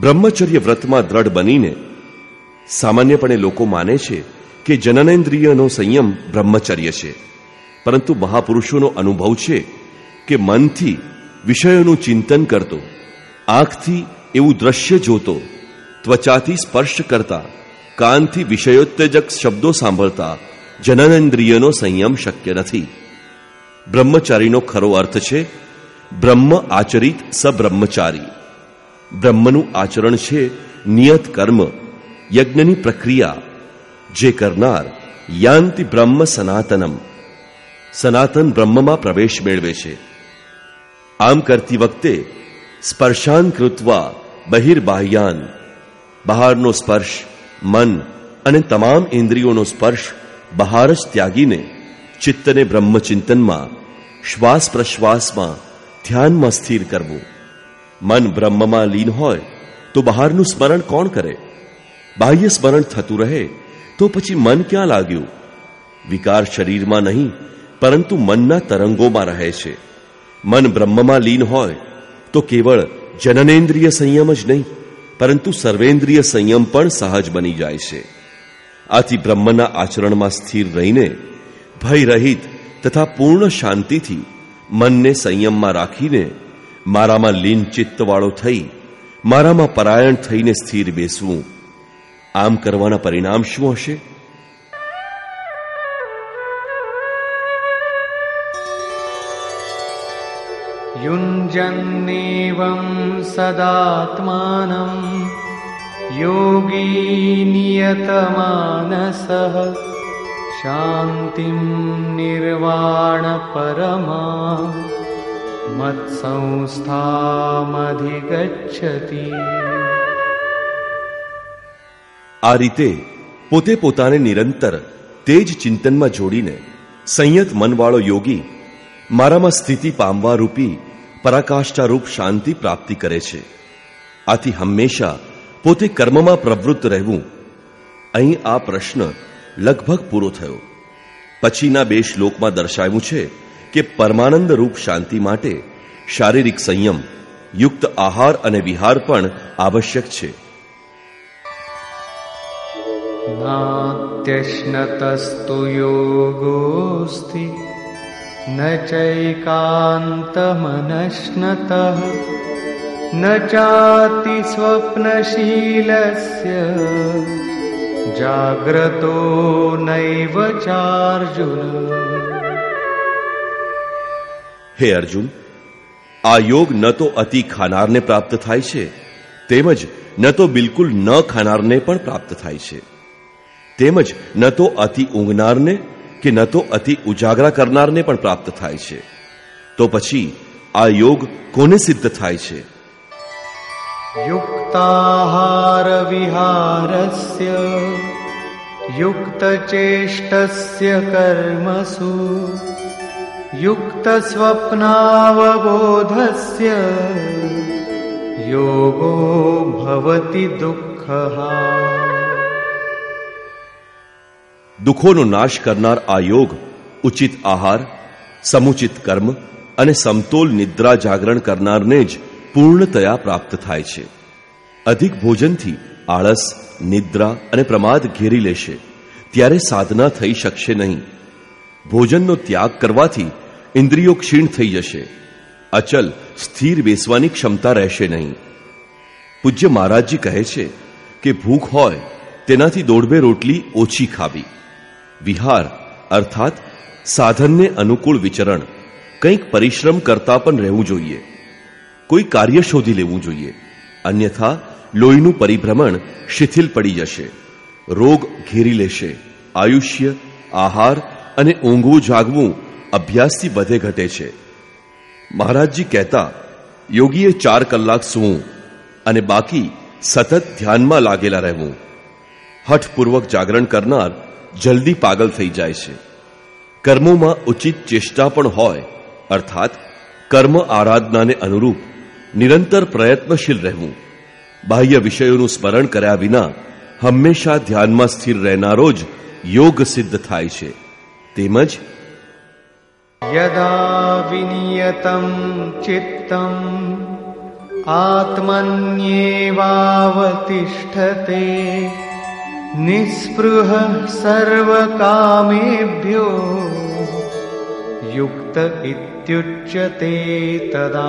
બ્રહ્મચર્ય વ્રતમાં દ્રઢ બનીને સામાન્યપણે લોકો માને છે કે જનનેન્દ્રિયનો સંયમ બ્રહ્મચર્ય છે. પરંતુ મહાપુરુષોનો અનુભવ છે કે મનથી વિષયોનું ચિંતન કરતો, આંખથી એવું દ્રશ્ય જોતો, ત્વચાથી સ્પર્શ કરતા, કાનથી વિષયોત્તેજક શબ્દો સાંભળતા જનનેન્દ્રિયનો સંયમ શક્ય નથી. બ્રહ્મચારીનો ખરો અર્થ છે, બ્રહ્મ આચરિત સબ્રહ્મચારી બ્રહ્મનું આચરણ છે નિયત કર્મ, યજ્ઞની પ્રક્રિયા જે કરનાર યાંતિ બ્રહ્મ સનાતનમ. સનાતન બ્રહ્મમાં પ્રવેશ મેળવે છે. આમ કરતી વખતે સ્પર્શાન કૃત્વા બહિર્બાહ્યાન બહારનો સ્પર્શ મન અને તમામ ઇન્દ્રિયોનો સ્પર્શ બહાર જ ત્યાગીને ચિત્તને બ્રહ્મચિંતનમાં શ્વાસ પ્રશ્વાસમાં ધ્યાનમાં સ્થિર કરવું. મન બ્રહ્મમાં લીન હોય તો બહારનું સ્મરણ કોણ કરે? બાહ્ય સ્મરણ થતું રહે તો પછી મન ક્યાં લાગ્યું? વિકાર શરીરમાં નહીં, પરંતુ મનના તરંગોમાં રહે છે. મન બ્રહ્મમાં લીન હોય, તો કેવળ જનનેન્દ્રિય સંયમ જ નહીં, પરંતુ સર્વેન્દ્રિય સંયમ પણ સહજ બની જાય છે. આથી બ્રહ્મના આચરણમાં સ્થિર રહીને, ભય રહિત તથા પૂર્ણ શાંતિથી મનને સંયમમાં રાખીને, મારામાં લીન ચિત્તવાળો થઈ, મારામાં પરાયણ થઈને સ્થિર બેસવું આમ કરવાના પરિણામ શું હશે युञ्जन्नेवं सदात्मानं योगी नियतमानसः शान्तिं निर्वाणपरमा मत्संस्थामधिगच्छति આ રીતે પોતે પોતાને નિરંતર તે જ ચિંતનમાં જોડીને સંયત મનવાળો યોગી મારામાં સ્થિતિ પામવા રૂપી પરાકાષ્ઠારૂપ શાંતિ પ્રાપ્તિ કરે છે. આથી હંમેશા પોતે કર્મમાં પ્રવૃત્ત રહેવું અહીં આ પ્રશ્ન લગભગ પૂરો થયો. પછીના બે શ્લોકમાં દર્શાવ્યું છે કે પરમાનંદ રૂપ શાંતિ માટે શારીરિક સંયમ, યુક્ત આહાર અને વિહાર પણ આવશ્યક છે. नात्यश्नतस्तु योगोऽस्ति न चैकान्तमनश्नतः न चातिस्वप्नशीलस्य जाग्रतो नैव चार्जुन હે અર્જુન આ યોગ ન તો અતિ ખાનારને પ્રાપ્ત થાય છે તેમજ ન તો બિલકુલ ન ખાનારને પણ પ્રાપ્ત થાય છે તેમજ ન તો અતિ ઊંઘનારને કે ન તો અતિ ઉજાગરા કરનારને પણ પ્રાપ્ત થાય છે. તો પછી આ યોગ કોને સિદ્ધ થાય છે? યુક્તાહાર વિહારસ્ય યુક્ત ચેષ્ટસ્ય કર્મસુ યુક્ત સ્વપ્નાવબોધસ્ય યોગો ભવતી દુઃખહા દુઃખોનો નાશ કરનાર આ યોગ ઉચિત આહાર, સમુચિત કર્મ અને સમતોલ નિદ્રા જાગરણ કરનારને જ પૂર્ણતયા પ્રાપ્ત થાય છે. અધિક ભોજનથી આળસ, નિદ્રા અને પ્રમાદ ઘેરી લેશે. ત્યારે સાધના થઈ શકશે નહીં. ભોજનનો ત્યાગ કરવાથી ઇન્દ્રિયો ક્ષીણ થઈ જશે. અચલ, સ્થિર બેસવાની ક્ષમતા રહેશે નહીં. પૂજ્ય મહારાજજી કહે છે કે ભૂખ હોય તેનાથી દોડબે રોટલી ઓછી ખાવી. વિહાર, અર્થાત સાધનને અનુકૂળ વિચરણ. કંઈક પરિશ્રમ કરતા પણ રહેવું જોઈએ. કોઈ કાર્ય શોધી લેવું જોઈએ. અન્યથા, લોહીનું પરિભ્રમણ શિથિલ પડી જશે. રોગ ઘેરી લેશે. આયુષ્ય, આહાર અને ઊંઘવું જાગવું અભ્યાસથી વધે ઘટે છે. મહારાજજી કહેતા, યોગીએ ચાર કલાક સૂવું અને બાકી સતત ધ્યાનમાં લાગેલા રહેવું. હઠપૂર્વક જાગરણ કરનાર જલ્દી પાગલ થઈ જાય છે. કર્મોમાં ઉચિત ચેષ્ટા પણ હોય, અર્થાત કર્મ આરાધનાને અનુરૂપ નિરંતર પ્રયત્નશીલ રહેવું. બાહ્ય વિષયોનું સ્મરણ કર્યા વિના હંમેશા ધ્યાનમાં સ્થિર રહેનારો જ યોગ સિદ્ધ થાય છે. તેમજ યદા વિનિયતમ ચિત્તમ આત્મન્યેવાવતિષ્ઠતે निःस्पृहः सर्वकामेभ्यो युक्त इत्युच्यते तदा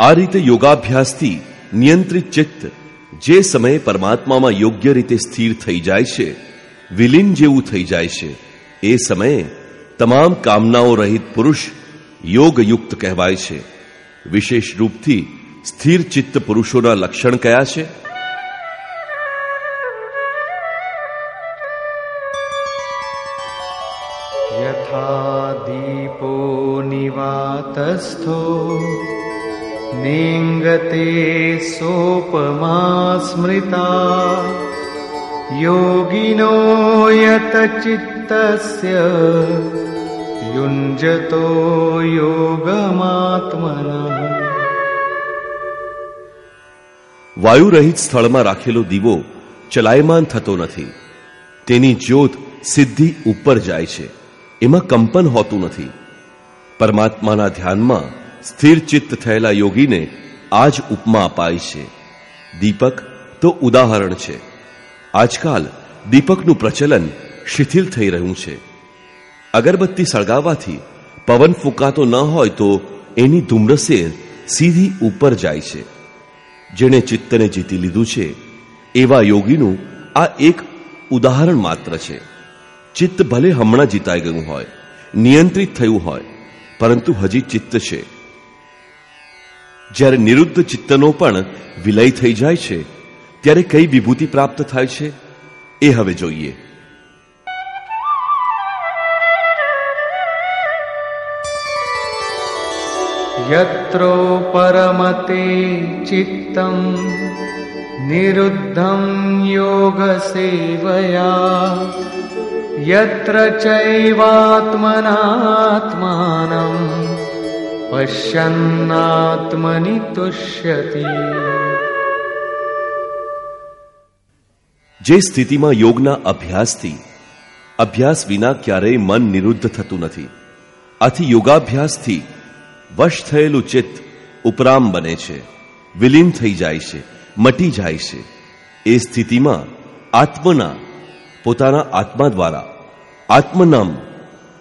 આ રીતે યોગાભ્યાસથી નિયંત્રિત ચિત્ત જે સમયે પરમાત્મામાં યોગ્ય રીતે સ્થિર થઈ જાય છે વિલીન જેવું થઈ જાય છે એ સમયે તમામ કામનાઓ રહિત પુરુષ યોગયુક્ત કહેવાય છે વિશેષ રૂપથી સ્થિર ચિત્ત પુરુષોના લક્ષણ કયા છે? યથા દીપો નિવાતસ્થો, નેંગતે સોપમા સ્મૃતા, યોગિનો યતચિત્તસ્ય યુંજતો યોગમાત્મના. વાયુ રહિત સ્થળમાં રાખેલો દીવો ચલાયમાન થતો નથી. તેની જ્યોત સિદ્ધિ ઉપર જાય છે. એમાં કંપન હોતું નથી. પરમાત્માના ધ્યાનમાં સ્થિર ચિત્ત થયેલા યોગીને આ જ ઉપમા અપાય છે. દીપક તો ઉદાહરણ છે. આજકાલ દીપકનું પ્રચલન શિથિલ થઈ રહ્યું છે. અગરબત્તી સળગાવવાથી પવન ફૂંકાતો ન હોય તો એની ધૂમ્રસેર સીધી ઉપર જાય છે. જેણે ચિત્તને જીતી લીધું છે, એવા યોગીનું આ એક ઉદાહરણ માત્ર છે. ચિત્ત ભલે હમણાં જીતાઈ ગયું હોય, નિયંત્રિત થયું હોય, પરંતુ હજી ચિત્ત છે. જ્યારે નિરુદ્ધ ચિત્તનો પણ વિલય થઈ જાય છે, ત્યારે કઈ વિભૂતિ પ્રાપ્ત થાય છે? એ હવે જોઈએ. यत्रो परमते चित्तम् निरुद्धं योगसेवया यत्र चैवात्मनात्मानम् पश्यन्नात्मनि तुष्यति જે સ્થિતિમાં યોગના અભ્યાસથી અભ્યાસ વિના ક્યારેય મન નિરુદ્ધ થતું નથી આથી યોગાભ્યાસથી વશ થયેલું ચિત્ત ઉપરામ બને છે, વિલીન થઈ જાય છે, મટી જાય છે. એ સ્થિતિમાં આત્મના, પોતાના આત્મા દ્વારા આત્મનામ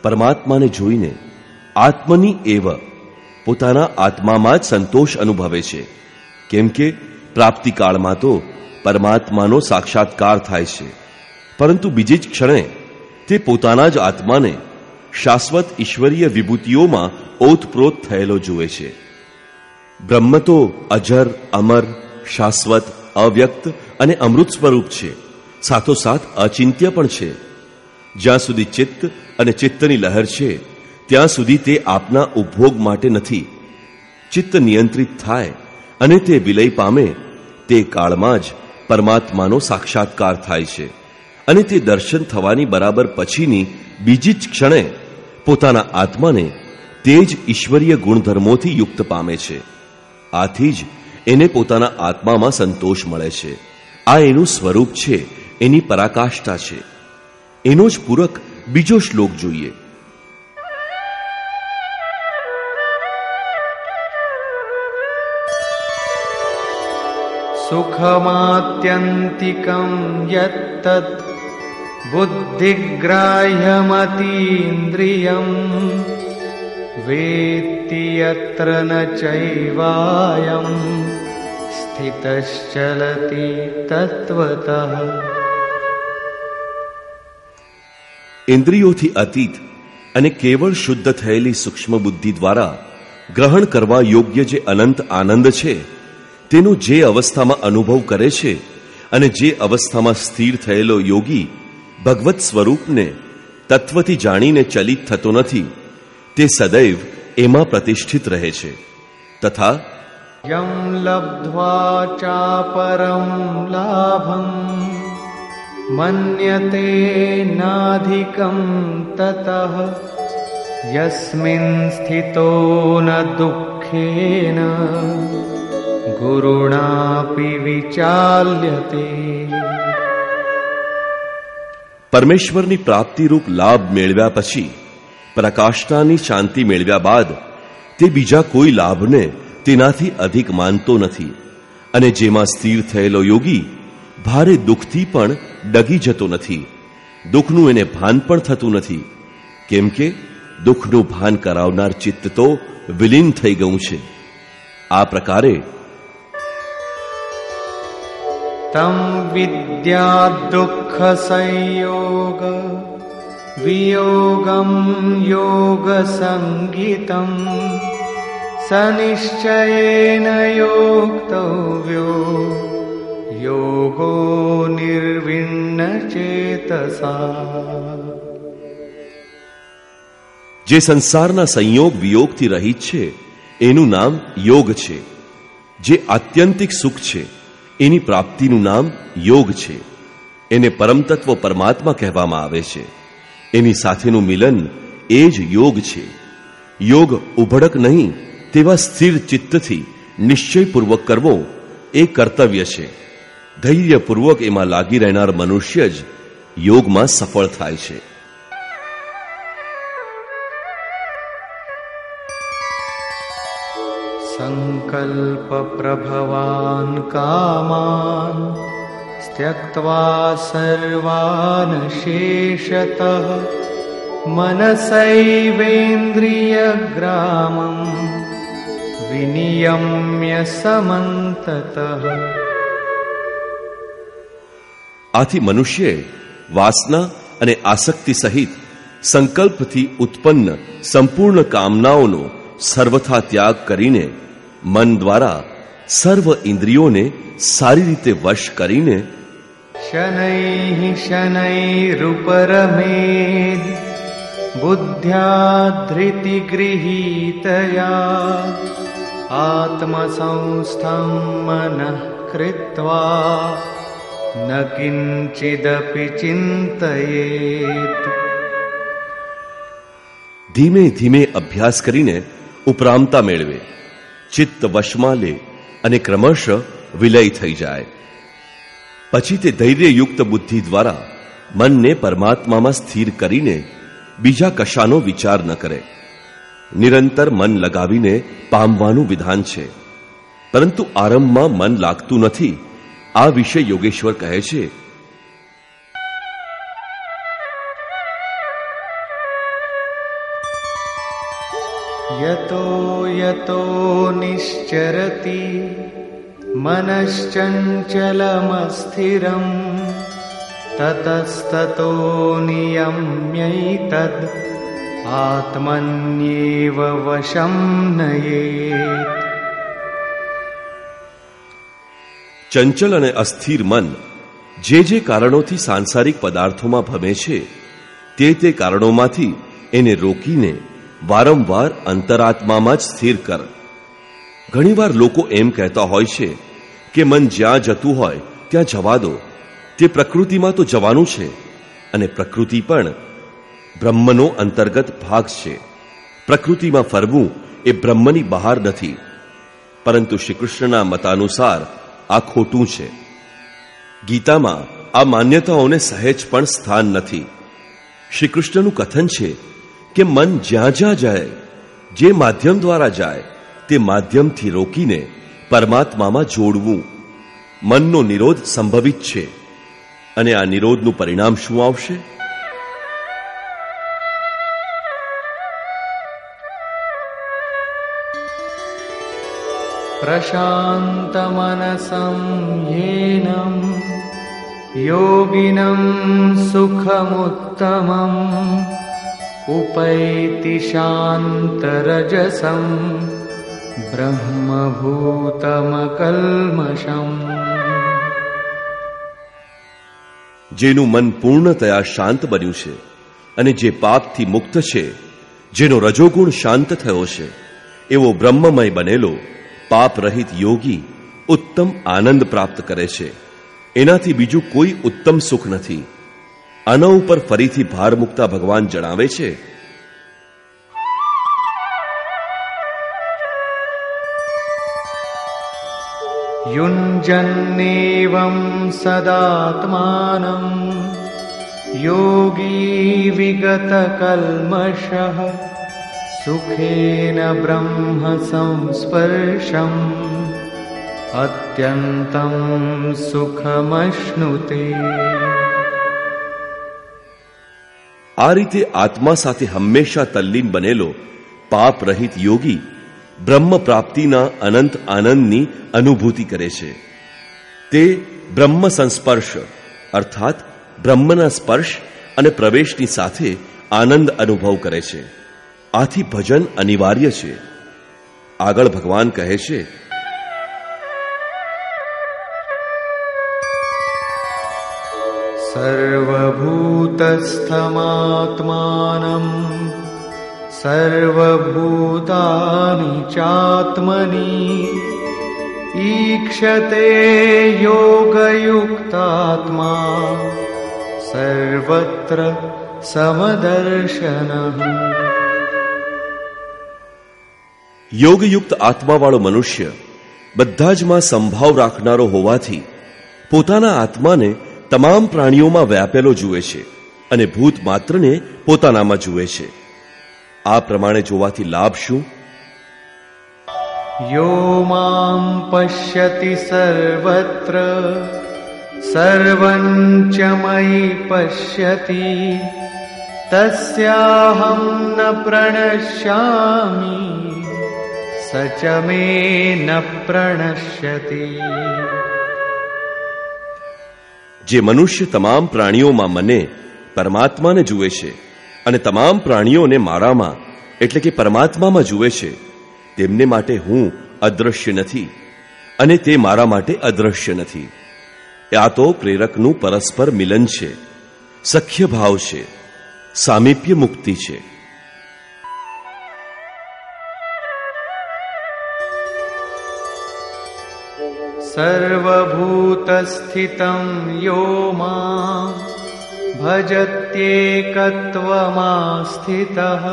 પરમાત્માને જોઈને આત્મની એવ પોતાના આત્મામાં જ સંતોષ અનુભવે છે. કેમ કે પ્રાપ્તિકાળમાં તો પરમાત્માનો સાક્ષાત્કાર થાય છે. પરંતુ બીજી જ ક્ષણે તે પોતાના જ આત્માને શાશ્વત ઈશ્વરીય વિભૂતિઓમાં ઓતપ્રોત થયેલો જુએ છે. બ્રહ્મ તો અજર, અમર, શાશ્વત, અવ્યક્ત અને અમૃત સ્વરૂપ છે. સાથોસાથ અચિંત્ય પણ છે. જ્યાં સુધી ચિત્ત અને ચિત્તની લહેર છે, ત્યાં સુધી તે આપના ઉપભોગ માટે નથી. ચિત્ત નિયંત્રિત થાય અને તે વિલય પામે, તે કાળમાં જ પરમાત્માનો સાક્ષાત્કાર થાય છે. અને તે દર્શન થવાની બરાબર પછીની બીજી જ ક્ષણે પોતાના આત્માને તે જ ઈશ્વરીય ગુણધર્મોથી યુક્ત પામે છે. આથી જ એને પોતાના આત્મામાં સંતોષ મળે છે. આ એનું સ્વરૂપ છે, એની પરાકાષ્ઠા છે. એનો જ પૂરક બીજો શ્લોક જોઈએ. સુખમાત્યંતિકમ યત્તત્ बुद्धिग्राह्यमतीन्द्रियम् वेत्ति यत्र न चैवायम् स्थितश्चलति तत्त्वतः ઇન્દ્રિયોથી અતીત અને કેવળ શુદ્ધ થયેલી સૂક્ષ્મ બુદ્ધિ દ્વારા ગ્રહણ કરવા યોગ્ય જે અનંત આનંદ છે તેનો જે અવસ્થામાં અનુભવ કરે છે અને જે અવસ્થામાં સ્થિર થયેલો યોગી ભગવત સ્વરૂપને તત્વથી જાણીને ચલિત થતો નથી. તે સદૈવ એમાં પ્રતિષ્ઠિત રહે છે. તથા યમ લબ્ધ્વા લાભમ, મન્યતે નાધિકમ તત, યસ્મિન સ્થિતો ન દુઃખેન, ગુરુણાપી વિચાલ્યતે. પરમેશ્વરની પ્રાપ્તિરૂપ લાભ મેળવ્યા પછી, પ્રકાશતાની શાંતિ મેળવ્યા બાદ, તે બીજા કોઈ લાભને તેનાથી અધિક માનતો નથી અને જેમાં સ્થિર થયેલો યોગી ભારે દુઃખથી પણ ડગી જતો નથી. દુઃખનું એને ભાન પણ થતું નથી. કેમ કે દુઃખનું ભાન કરાવનાર ચિત્ત તો વિલીન થઈ ગયું છે. આ પ્રકારે तं विद्या दुःखसंयोग वियोगं योगसङ्गितम् स निश्चयेन योक्तव्यो योगो निर्विण्णचेतसा જે સંસારના સંયોગ વિયોગથી રહિત છે એનું નામ યોગ છે જે આત્યંતિક સુખ છે એની પ્રાપ્તિનું નામ યોગ છે. એને પરમતત્વ પરમાત્મા કહેવામાં આવે છે. એની સાથેનું મિલન એ જ યોગ છે. યોગ ઉભડક નહીં તેવા સ્થિર ચિત્તથી નિશ્ચયપૂર્વક કરવો એ કર્તવ્ય છે. ધૈર્યપૂર્વક એમાં લાગી રહેનાર મનુષ્ય જ યોગમાં સફળ થાય છે. सङ्कल्पप्रभवान् कामान् त्यक्त्वा सर्वान् शेषतः मनसैवेन्द्रियग्रामम् विनियम्य समन्ततः આથી મનુષ્યે વાસના અને આસક્તિ સહિત સંકલ્પથી ઉત્પન્ન સંપૂર્ણ કામનાઓનો सर्वथा त्याग करीने मन द्वारा सर्व इंद्रियों ने सारी रीते वश करीने। शनै शनै रूपरमेद बुद्ध्या धृति गृहीतया आत्मसंस्थं मनः कृत्वा न किंचिदपि चिंतित धीमे धीमे अभ्यास करीने ઉપરામતા મેળવે. ચિત્ત વશમાં લે અને ક્રમશ વિલય થઈ જાય. પછી તે ધૈર્યયુક્ત બુદ્ધિ દ્વારા મનને પરમાત્મામાં સ્થિર કરીને બીજા કશાનો વિચાર ન કરે. નિરંતર મન લગાવીને પામવાનું વિધાન છે. પરંતુ આરંભમાં મન લાગતું નથી. આ વિશે યોગેશ્વર કહે છે निश्चरति मनश्चञ्चलमस्थिरम् ततस्ततो नियम्यैतद् आत्मन्येव वशं नयेत् ચંચલ અને અસ્થિર મન જે જે કારણોથી સાંસારિક પદાર્થોમાં ભમે છે તે તે કારણોમાંથી એને રોકીને વારંવાર અંતરાત્મામાં જ સ્થિર કર ઘણીવાર લોકો એમ કહેતા હોય છે કે મન જ્યાં જતું હોય, ત્યાં જવા દો. તે પ્રકૃતિમાં તો જવાનું છે અને પ્રકૃતિ પણ બ્રહ્મનો અંતર્ગત ભાગ છે. પ્રકૃતિમાં ફરવું એ બ્રહ્મની બહાર નથી. પરંતુ શ્રી કૃષ્ણના મતાનુસાર આ ખોટું છે. ગીતામાં આ માન્યતાઓને સહેજ પણ સ્થાન નથી. શ્રી કૃષ્ણનું કથન છે કે મન જ્યાં જ્યાં જાય, જે માધ્યમ દ્વારા જાય તે માધ્યમથી રોકીને પરમાત્મામાં જોડવું મનનો નિરોધ સંભવિત છે અને આ નિરોધનું પરિણામ શું આવશે प्रशान्तमनसं येनं योगिनं सुखमुत्तमम् उपैति शान्तरजसं બ્રહ્મભૂતમકલ્મષમ જેનું મન પૂર્ણતયા શાંત બન્યું છે અને જે પાપથી મુક્ત છે, જેનો રજોગુણ શાંત થયો છે, એવો બ્રહ્મમય બનેલો પાપ રહિત યોગી ઉત્તમ આનંદ પ્રાપ્ત કરે છે. એનાથી બીજું કોઈ ઉત્તમ સુખ નથી. આના ઉપર ફરીથી ભાર મુકતા ભગવાન જણાવે છે युञ्जन्नेवं सदात्मानं योगी विगतकल्मषः सुखेन ब्रह्म संस्पर्शम् अत्यन्तं सुखमश्नुते આ રીતે આત્મા સાથે હંમેશા તલ્લીન બનેલો પાપ રહિત યોગી બ્રહ્મ પ્રાપ્તિના અનંત આનંદની અનુભૂતિ કરે છે. તે બ્રહ્મ સંસ્પર્શ અર્થાત બ્રહ્મના સ્પર્શ અને પ્રવેશની સાથે આનંદ અનુભવ કરે છે. આથી ભજન અનિવાર્ય છે. આગળ ભગવાન કહે છે, સર્વભૂતસ્થમાત્માનમ સર્વભૂતાની ચાત્મની ઈક્ષતે યોગયુક્તાત્મા સર્વત્ર સમદર્શન યોગયુક્ત આત્માવાળો મનુષ્ય બધા જ માં સંભાવ રાખનારો હોવાથી પોતાના આત્માને તમામ પ્રાણીઓમાં વ્યાપેલો જુએ છે અને ભૂત માત્રને પોતાનામાં જુએ છે. આ પ્રમાણે જોવાથી લાભ શું? યો મામ પશ્યતિ સર્વત્ર સર્વંચમય પશ્યતિ તસ્યાહમ ન પ્રણશ્યામી સચ મે ન પ્રણશ્યતિ. જે મનુષ્ય તમામ પ્રાણીઓમાં મને પરમાત્માને જુએ છે અને તમામ પ્રાણીઓને મારામાં, એટલે કે પરમાત્મામાં જુએ છે. તેમને માટે હું અદ્રશ્ય નથી, અને તે મારા માટે અદ્રશ્ય નથી. આ તો પ્રેરકનું પરસ્પર મિલન છે, સખ્ય ભાવ છે, સામીપ્ય મુક્તિ છે. સર્વભૂતસ્થિતમ યો મા मां भजत्येकत्वमास्थितः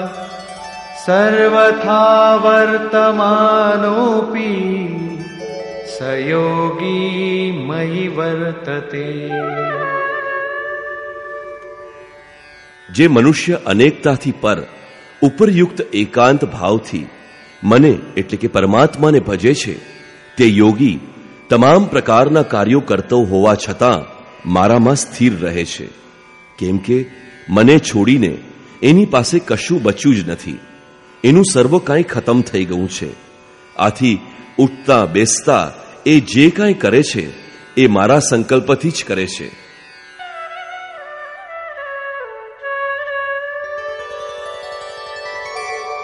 सर्वथा वर्तमानोऽपि स योगी मयि વર્તતે જે મનુષ્ય અનેકતાથી પર ઉપરયુક્ત એકાંત ભાવથી મને એટલે કે પરમાત્માને ભજે છે તે યોગી તમામ પ્રકારના કાર્યો કરતો હોવા છતાં મારામાં સ્થિર રહે છે કેમ કે મને છોડીને એની પાસે કશું બચ્યું જ નથી. એનું સર્વ કાંઈ ખતમ થઈ ગયું છે. આથી ઉઠતા, બેસતા, એ જે કાંઈ કરે છે, એ મારા સંકલ્પથી જ કરે છે.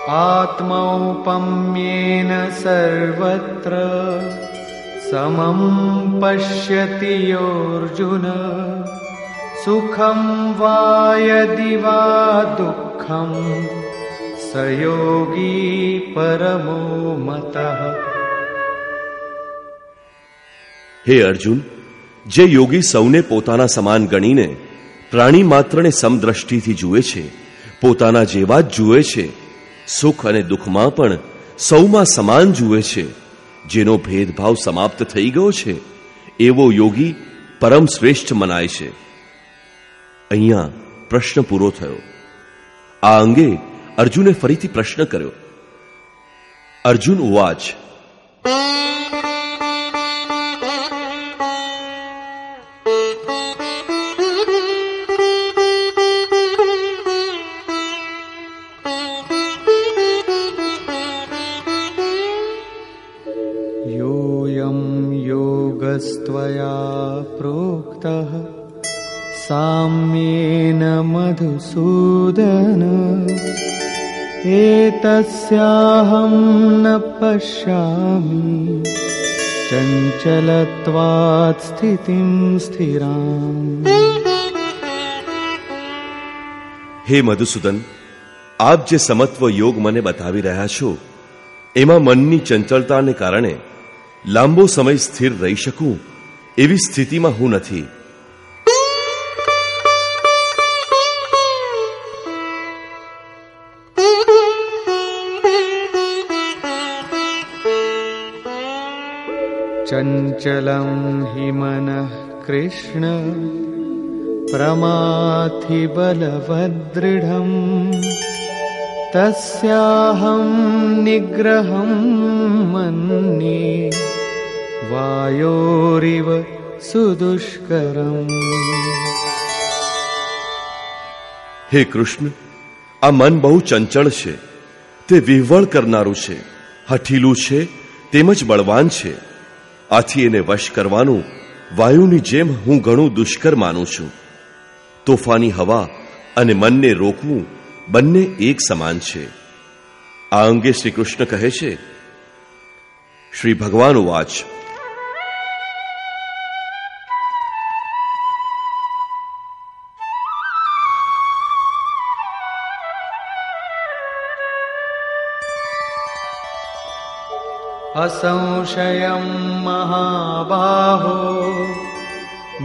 આત્મૌપમ્યેન સર્વત્ર સમમ પશ્યતિ અર્જુન सुखं वा यदि वा दुःखं स योगी परमो मतः હે અર્જુન જે યોગી સૌને પોતાના સમાન ગણીને પ્રાણી માત્રને સમદ્રષ્ટિથી જુએ છે પોતાના જેવા જ જુએ છે સુખ અને દુઃખમાં પણ સૌમાં સમાન જુએ છે જેનો ભેદભાવ સમાપ્ત થઈ ગયો છે એવો યોગી પરમ શ્રેષ્ઠ મનાય છે અહીંયા પ્રશ્ન પૂરો થયો. આ અંગે અર્જુને ફરીથી પ્રશ્ન કર્યો. અર્જુન ઉવાચ. मधुसूदन एतस्याहं न पश्यामि चञ्चलत्वात् स्थितिं स्थिराम् હે મધુસૂદન આપ જે સમત્વ યોગ મને બતાવી રહ્યા છો એમાં મનની ચંચળતાને કારણે લાંબો સમય સ્થિર રહી શકું એવી સ્થિતિમાં હું નથી चञ्चलं हि मनः कृष्ण प्रमाथि बलवदृढम् तस्याहं निग्रहं मन्ये वायोरिव सुदुष्करम् હે કૃષ્ણ આ મન બહુ ચંચળ છે તે વિહવળ કરનારું છે હઠીલું છે તેમજ બળવાન છે આથી એને વશ કરવાનું વાયુની જેમ હું ઘણું દુષ્કર માનું છું. તોફાની હવા અને મનને રોકવું બંને એક સમાન છે. આ અંગે શ્રી કૃષ્ણ કહે છે, શ્રી ભગવાન વાચ असंशयं महाबाहो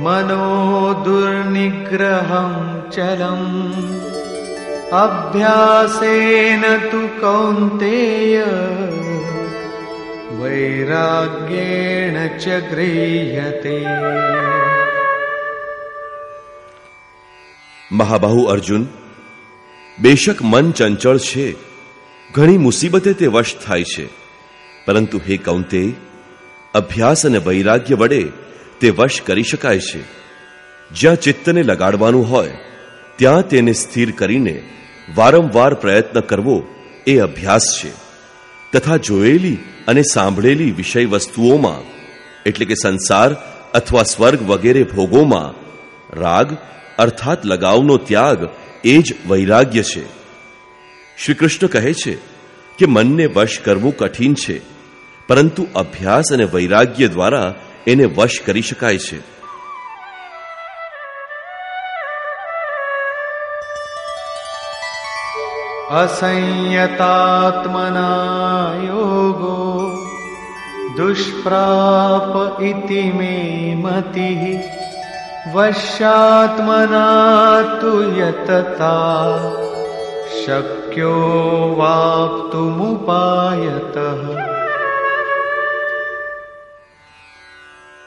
मनो दुर्निग्रहं चलम् अभ्यासेन तु कौन्तेय वैराग्येण च गृह्यते મહાબાહુ અર્જુન બેશક મન ચંચળ છે ઘણી મુસીબતે તે વશ થાય છે પરંતુ હે કૌંતે, અભ્યાસ અને વૈરાગ્ય વડે તે વશ કરી શકાય છે. જ્યાં ચિત્તને લગાડવાનું હોય, ત્યાં તેને સ્થિર કરીને વારંવાર પ્રયત્ન કરવો એ અભ્યાસ છે. તથા જોયેલી અને સાંભળેલી વિષય વસ્તુઓમાં, એટલે કે સંસાર અથવા સ્વર્ગ વગેરે ભોગોમાં, રાગ અર્થાત લગાવનો ત્યાગ એ જ વૈરાગ્ય છે. શ્રી કૃષ્ણ કહે છે કે મનને વશ કરવું કઠિન છે, પરંતુ અભ્યાસ અને વૈરાગ્ય દ્વારા એને વશ કરી શકાય છે. અસંયતાત્મના યોગો દુષ્પ્રાપ ઇતિ મે મતિ વશ્યાત્મના તુ शक्यो वाप्तुमुपायतः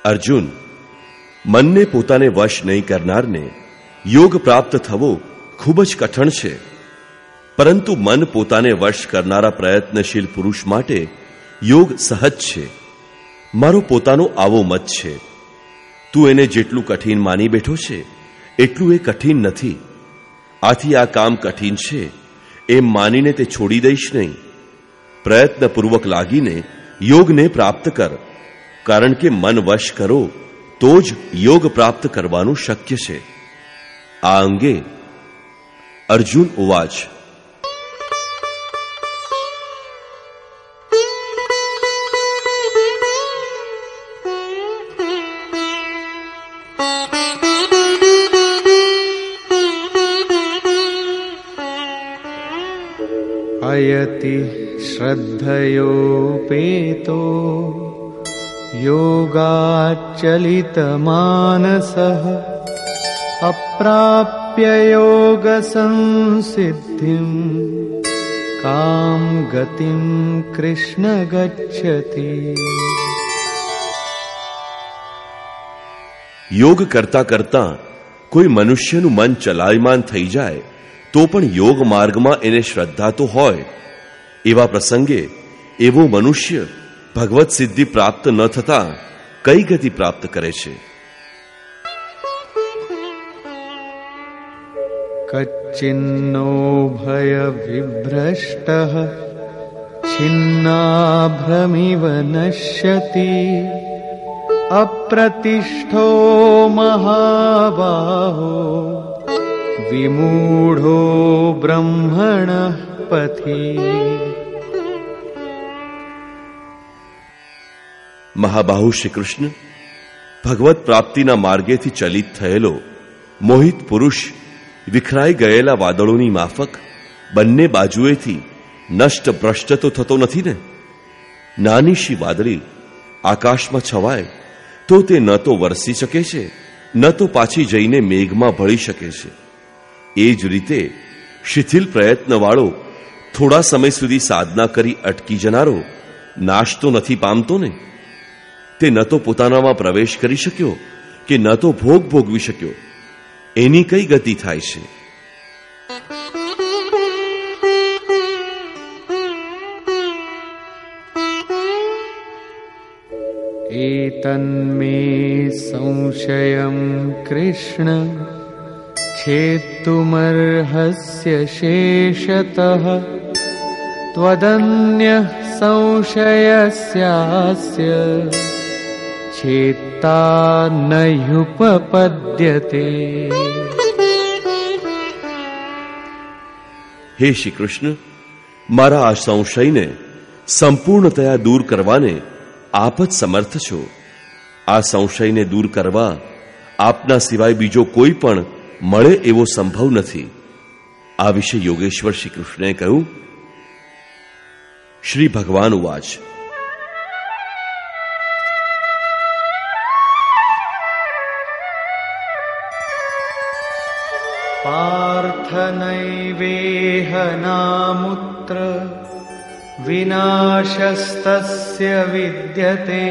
અર્જુન મનને પોતાને વશ નહીં કરનારને યોગ પ્રાપ્ત થવો ખૂબ જ કઠણ છે પરંતુ મન પોતાને વશ કરનારા પ્રયત્નશીલ પુરુષ માટે યોગ સહજ છે મારો પોતાનો આવો મત છે તું એને જેટલું કઠિન માની બેઠો છે એટલું એ કઠિન નથી આથી આ કામ કઠિન છે. એમ માનીને તે છોડી દઈશ નહીં. પ્રયત્નપૂર્વક લાગીને યોગને પ્રાપ્ત કર. કારણ કે મન વશ કરો, તો જ યોગ પ્રાપ્ત કરવાનું શક્ય છે. આ અંગે અર્જુન ઉવાચ. अयति श्रद्धयोपेतो योगाच्चलितमानसः अप्राप्य योगसंसिद्धिम् कां गतिं कृष्ण गच्छति યોગ કરતા કરતા કોઈ મનુષ્યનું મન ચલાયમાન થઈ જાય તો પણ યોગ માર્ગમાં એને શ્રદ્ધા તો હોય એવા પ્રસંગે એવો મનુષ્ય ભગવત સિદ્ધિ પ્રાપ્ત ન થતા કઈ ગતિ પ્રાપ્ત કરે છે? કચ્છિન્નો ભય વિભ્રષ્ટ છિન્નાભ્રમિવ નશ્યતિ, અપ્રતિષ્ઠો મહાબાહો, વિમૂઢો બ્રહ્મણ पथि મહાબાહુ શ્રી કૃષ્ણ ભગવત પ્રાપ્તિના માર્ગેથી ચલિત થયેલો મોહિત પુરુષ, વિખરાઈ ગયેલા વાદળોની માફક, બંને બાજુએથી નષ્ટ ભ્રષ્ટ તો થતો નથી ને? નાની શી વાદળી આકાશમાં છવાય, તો તે ન તો વરસી શકે છે, ન તો પાછી જઈને મેઘમાં ભળી શકે છે. એ જ રીતે શિથિલ પ્રયત્નવાળો થોડા સમય સુધી સાધના કરી અટકી જનારો નાશ તો નથી પામતો ને તે ન તો પોતાનામાં પ્રવેશ કરી શક્યો કે ન તો ભોગ ભોગવી શક્યો એની કઈ ગતિ થાય છે एतन्मे संशयं कृष्ण छेत्तुमर्हस्य शेषतः त्वदन्यः संशयस्यास्य छेत्ता न ह्युपपद्यते હે શ્રી કૃષ્ણ મારા આ સંશયને સંપૂર્ણતયા દૂર કરવાને આપ જ સમર્થ છો આ સંશયને દૂર કરવા આપના સિવાય બીજો કોઈ પણ મળે એવો સંભવ નથી આ વિશે યોગેશ્વર શ્રી કૃષ્ણએ કહ્યું श्रीभगवानुवाच पार्थनैवेह नामुत्र विनाशस्तस्य विद्यते।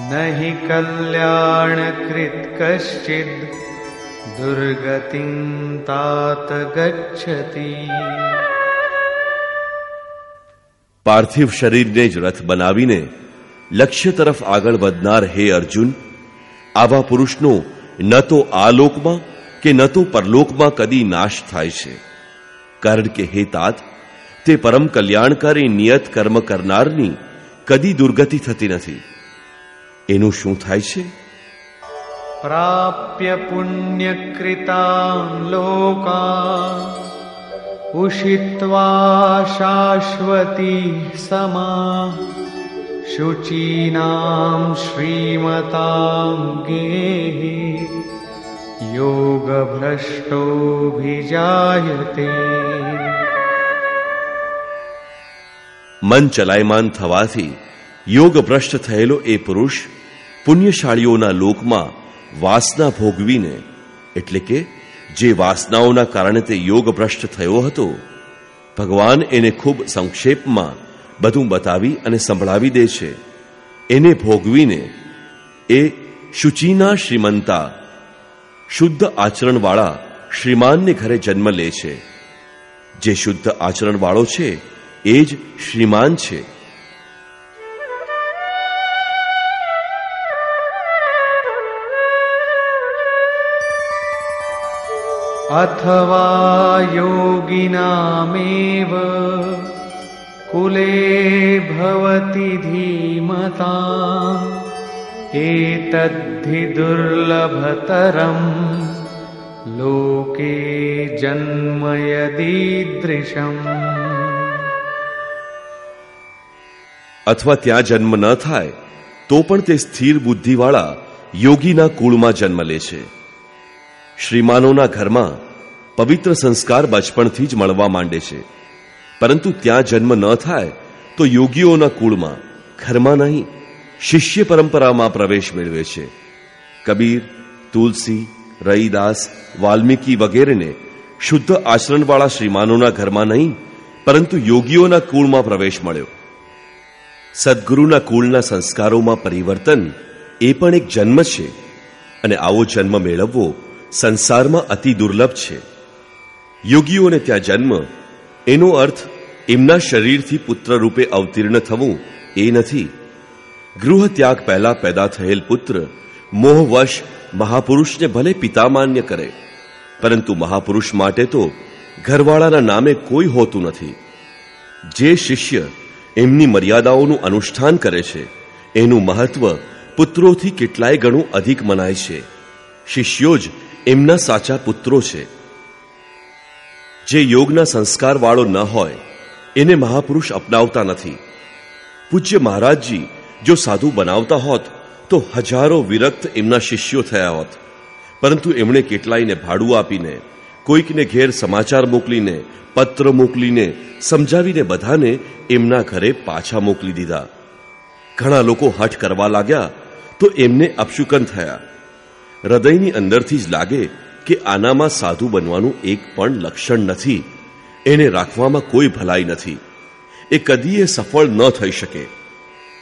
न हि कल्याणकृत् कश्चिद् दुर्गतिं तात गच्छति। પાર્થિવ શરીરને જ રથ બનાવીને લક્ષ્ય તરફ આગળ વધનાર હે અર્જુન, આવા પુરુષનો ન તો આ લોકમાં કે ન તો પરલોકમાં કદી નાશ થાય છે. કારણ કે હે તાત, તે પરમ કલ્યાણકારી નિયત કર્મ કરનારની કદી દુર્ગતિ થતી નથી. એનું શું થાય છે? પ્રાપ્ય પુણ્યકૃતા લોકા उषित्वा शाश्वती समा शुचीनां श्रीमतां गेहे योगभ्रष्टोऽभिजायते મન ચલાયમાન થવાથી યોગ ભ્રષ્ટ થયેલો એ પુરુષ પુણ્યશાળીઓના લોકમાં વાસના ભોગવીને એટલે કે જે વાસનાઓના કારણે તે યોગ ભ્રષ્ટ થયો હતો, ભગવાન એને ખૂબ સંક્ષેપમાં બધું બતાવી અને સંભળાવી દે છે. એને ભોગવીને એ શુચિના શ્રીમંતા, શુદ્ધ આચરણવાળા શ્રીમાનને ઘરે જન્મ લે છે. જે શુદ્ધ આચરણવાળો છે, એ જ શ્રીમાન છે. अथवा योगिनामेव कुले भवति धीमता एतद्धि दुर्लभतरम् लोके जन्म यदीदृशम् અથવા ત્યાં જન્મ ન થાય તો પણ તે સ્થિર બુદ્ધિવાળા યોગીના કુળમાં જન્મ લે છે શ્રીમાનોના ઘરમાં પવિત્ર સંસ્કાર બચપણથી જ મળવા માંડે છે. પરંતુ ત્યાં જન્મ ન થાય તો યોગીઓના કુળમાં ઘરમાં નહીં, શિષ્ય પરંપરામાં પ્રવેશ મેળવે છે. કબીર, તુલસી રઈદાસ વાલ્મીકી વગેરેને શુદ્ધ આચરણવાળા શ્રીમાનોના ઘરમાં નહીં, પરંતુ યોગીઓના કુળમાં પ્રવેશ મળ્યો. સદગુરુના કુળના સંસ્કારોમાં પરિવર્તન એ પણ એક જન્મ છે અને આવો જન્મ મેળવવો સંસારમાં અતિ દુર્લભ છે. યોગીઓને ત્યાં જન્મ, એનો અર્થ એમના શરીરથી પુત્ર રૂપે અવતીર્ણ થવું એ નથી. ગૃહ ત્યાગ પહેલા પેદા થયેલ પુત્ર મોહવશ મહાપુરુષને ભલે પિતા માન્ય કરે, પરંતુ મહાપુરુષ માટે તો ઘરવાળાના નામે કોઈ હોતું નથી. જે શિષ્ય એમની મર્યાદાઓનું અનુષ્ઠાન કરે છે, એનું મહત્વ પુત્રોથી કેટલાય ગણું અધિક મનાય છે. શિષ્યો જ એમના સાચા પુત્રો છે. જે યોગના સંસ્કારવાળો ન હોય, એને મહાપુરુષ અપનાવતા નથી. પૂજ્ય મહારાજજી, જો સાધુ બનાવતા હોત, તો હજારો વિરક્ત એમના શિષ્યો થયા હોત. પરંતુ એમણે કેટલાયને ભાડું આપીને, કોઈકને ઘેર સમાચાર મોકલીને, પત્ર મોકલીને, સમજાવીને બધાને એમના ઘરે પાછા મોકલી દીધા. ઘણા લોકો હઠ કરવા લાગ્યા, તો એમને અપશુકન થયા. હૃદયની અંદરથી જ લાગે કે આનામાં સાધુ બનવાનું એક પણ લક્ષણ નથી એને રાખવામાં કોઈ ભલાઈ નથી એ કદીએ સફળ ન થઈ શકે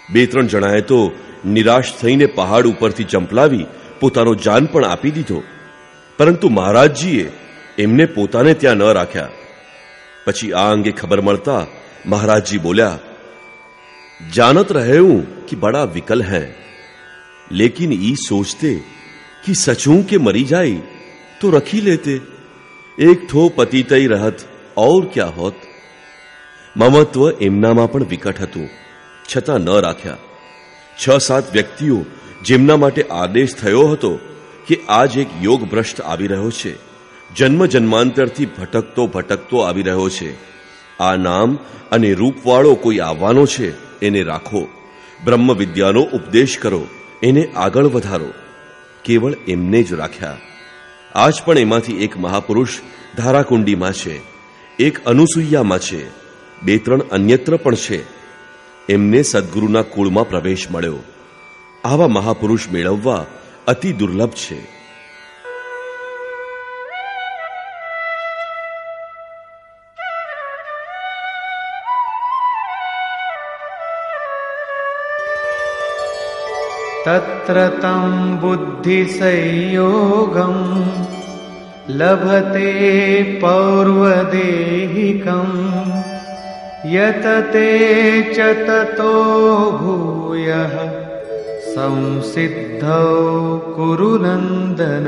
બે ત્રણ જણાએ તો નિરાશ થઈને પહાડ ઉપરથી ચંપલાવી પોતાનો જાન પણ આપી દીધો પરંતુ મહારાજજીએ એમને પોતાને ત્યાં ન રાખ્યા પછી આ અંગે ખબર મળતા મહારાજજી બોલ્યા जानत रहे हूं कि बड़ा विकल है लेकिन ई सोचते कि सचूं के मरी जाई तो रखी लेते એક ઠો પતિતય રહત ઓર ક્યા હોત મમત્વ એમનામાં પણ વિકટ હતું છતાં ન રાખ્યા છ સાત વ્યક્તિઓ જેમના માટે આદેશ થયો હતો કે આજ એક યોગ ભ્રષ્ટ આવી રહ્યો છે જન્મ જન્માંતરથી ભટકતો ભટકતો આવી રહ્યો છે આ નામ અને રૂપવાળો કોઈ આવવાનો છે એને રાખો બ્રહ્મ વિદ્યાનો ઉપદેશ કરો એને આગળ વધારો કેવળ એમને જ રાખ્યા. આજ પણ એમાંથી એક મહાપુરુષ ધારાકુંડીમાં છે. એક અનુસૂયામાં છે. બે ત્રણ અન્યત્ર પણ છે. એમને સદગુરુના કુળમાં પ્રવેશ મળ્યો. આવા મહાપુરુષ મેળવવા અતિ દુર્લભ છે. तत्र तं बुद्धिसंयोगम् लभते पौर्वदेहिकम् यतते च ततो भूयः संसिद्धौ कुरु नन्दन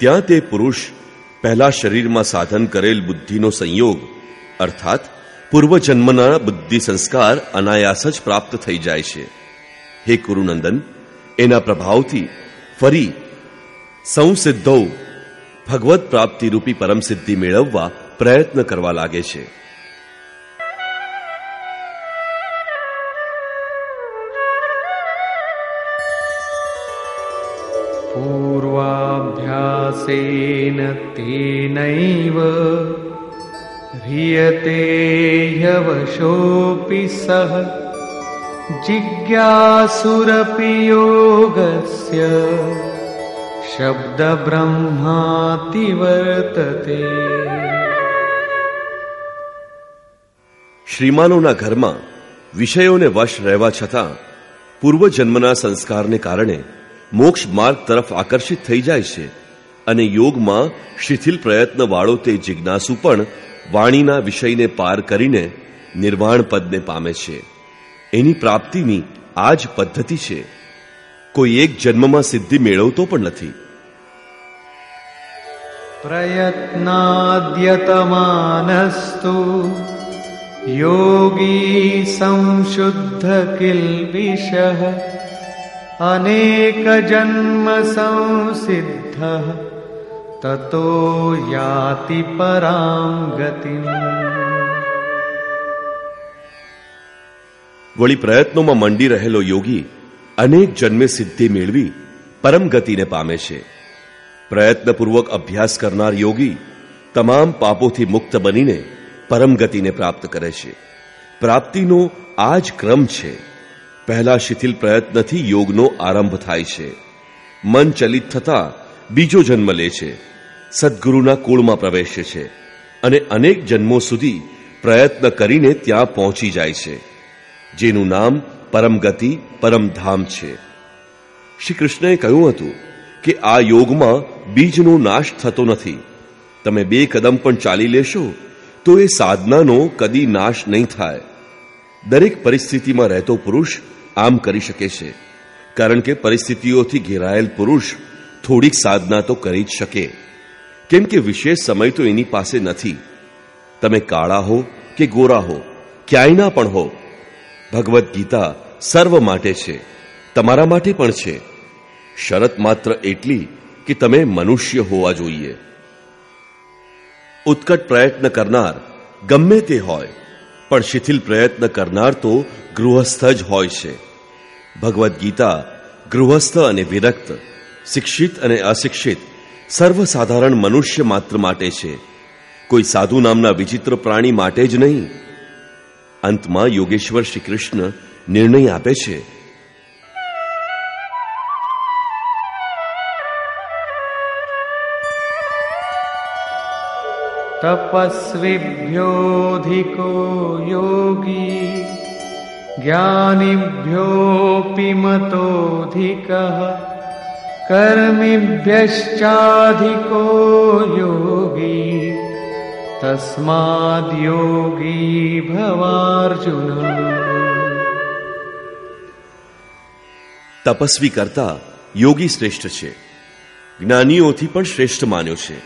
ત્યાં તે પુરુષ પહેલા શરીરમાં સાધન કરેલ બુદ્ધિનો સંયોગ અર્થાત પૂર્વજન્મના બુદ્ધિ સંસ્કાર અનાયાસ જ પ્રાપ્ત થઈ જાય છે હે કુરુનંદન એના પ્રભાવથી ફરી સંસિદ્ધો ભગવત પ્રાપ્તિરૂપી પરમ સિદ્ધિ મેળવવા પ્રયત્ન કરવા લાગે છે पूर्व योगाभ्यासेन तेनैव ह्रियते ह्यवशोऽपि सः जिज्ञासुरपि योगस्य शब्दब्रह्माति वर्तते શ્રીમાનોના ઘરમાં વિષયોને વશ રહેવા છતાં પૂર્વજન્મના સંસ્કારને કારણે મોક્ષ માર્ગ તરફ આકર્ષિત થઈ જાય છે અને યોગમાં શિથિલ પ્રયત્ન વાળો તે જિજ્ઞાસુ પણ વાણીના વિષયને પાર કરીને નિર્વાણ પદને પામે છે. એની પ્રાપ્તિની આ જ પદ્ધતિ છે. કોઈ એક જન્મમાં સિદ્ધિ મેળવતો પણ નથી. પ્રયત્નાદ્યતમાનસ્તુ યોગી સંશુદ્ધ કિલ્બિષ અનેક જન્મ સંસિદ્ધ ततो याति परां गतिम् વળી પ્રયત્નોમાં મંડી રહેલો યોગી અનેક જન્મે સિદ્ધિ મેળવી પરમ ગતિને પામે છે પ્રયત્નપૂર્વક અભ્યાસ કરનાર યોગી તમામ પાપોથી મુક્ત બનીને પરમ ગતિને પ્રાપ્ત કરે છે પ્રાપ્તિનો આ જ ક્રમ છે પહેલા શિથિલ પ્રયત્નથી યોગનો આરંભ થાય છે મન ચલિત થતા બીજો જન્મ લે છે સદગુરુના કુળમાં પ્રવેશે છે અને અનેક જન્મો સુધી પ્રયત્ન કરીને ત્યાં પહોંચી જાય છે, જેનું નામ પરમગતિ, પરમધામ છે. શ્રી કૃષ્ણએ કહ્યું હતું કે આ યોગમાં બીજનો નાશ થતો નથી. તમે બે કદમ પણ ચાલી લેશો તો એ સાધનાનો કદી નાશ નહીં થાય. દરેક પરિસ્થિતિમાં રહેતો પુરુષ આમ કરી શકે છે, કારણ કે પરિસ્થિતિઓથી ઘેરાયેલ પુરુષ થોડીક સાધના તો કરી જ શકે. કેમ કે વિશેષ સમય તો એની પાસે નથી. તમે કાળા હો કે ગોરા હો, ક્યાંયના પણ હો, ભગવદ્ ગીતા સર્વ માટે છે, તમારા માટે પણ છે. શરત માત્ર એટલી કે તમે મનુષ્ય હોવા જોઈએ. ઉત્કટ પ્રયત્ન કરનાર ગમે તે હોય, પણ શિથિલ પ્રયત્ન કરનાર તો ગૃહસ્થ જ હોય છે. ભગવદ્ ગીતા ગૃહસ્થ અને વિરક્ત, શિક્ષિત અને અશિક્ષિત સર્વસાધારણ મનુષ્ય માત્ર માટે છે. કોઈ સાધુ નામના વિચિત્ર પ્રાણી માટે જ નહીં. અંતમાં યોગેશ્વર શ્રી કૃષ્ણ નિર્ણય આપે છે. તપસ્વીભ્યોધિકો યોગી જ્ઞાનીભ્યોપી મતોધિક कर्मिभ्यश्चाधिको योगी तस्माद्योगी भवार्जुन તપસ્વી કરતા યોગી શ્રેષ્ઠ છે જ્ઞાનીઓથી પણ શ્રેષ્ઠ માન્યો છે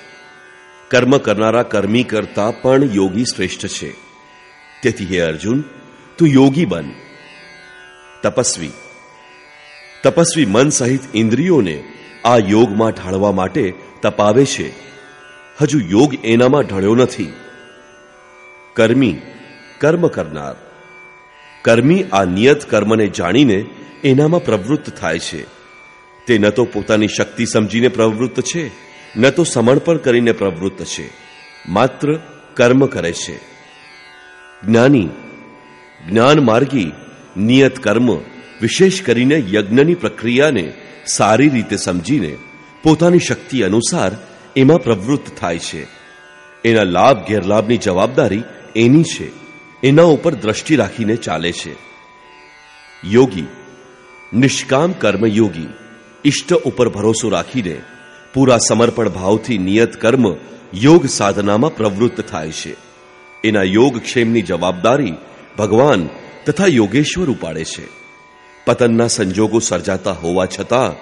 કર્મ કરનારા કર્મી કરતા પણ યોગી શ્રેષ્ઠ છે તેથી હે અર્જુન તું યોગી બન તપસ્વી તપસ્વી મન સહિત ઇન્દ્રિયોને આ યોગમાં ઢાળવા માટે તપાવે છે. હજુ યોગ એનામાં ઢળ્યો નથી. કર્મી, કર્મ કરનાર. કર્મી આ નિયત કર્મને જાણીને એનામાં પ્રવૃત્ત થાય છે. તે ન તો પોતાની શક્તિ સમજીને પ્રવૃત્ત છે, ન તો સમર્પણ કરીને પ્રવૃત્ત છે. માત્ર કર્મ કરે છે. જ્ઞાની, જ્ઞાન માર્ગી નિયત કર્મ વિશેષ કરીને યજ્ઞની પ્રક્રિયાને સારી રીતે સમજીને પોતાની શક્તિ અનુસાર એમાં પ્રવૃત્ત થાય છે. એના લાભ ગેરલાભની જવાબદારી એની છે. એના ઉપર દ્રષ્ટિ રાખીને ચાલે છે. યોગી, નિષ્કામ કર્મયોગી ઇષ્ટ ઉપર ભરોસો રાખીને પૂરા સમર્પણ ભાવથી નિયત કર્મ યોગ સાધનામાં પ્રવૃત્ત થાય છે. એના યોગક્ષેમની જવાબદારી ભગવાન તથા યોગેશ્વર ઉપાડે છે. પતનના સંજોગો સર્જાતા હોવા છતાં,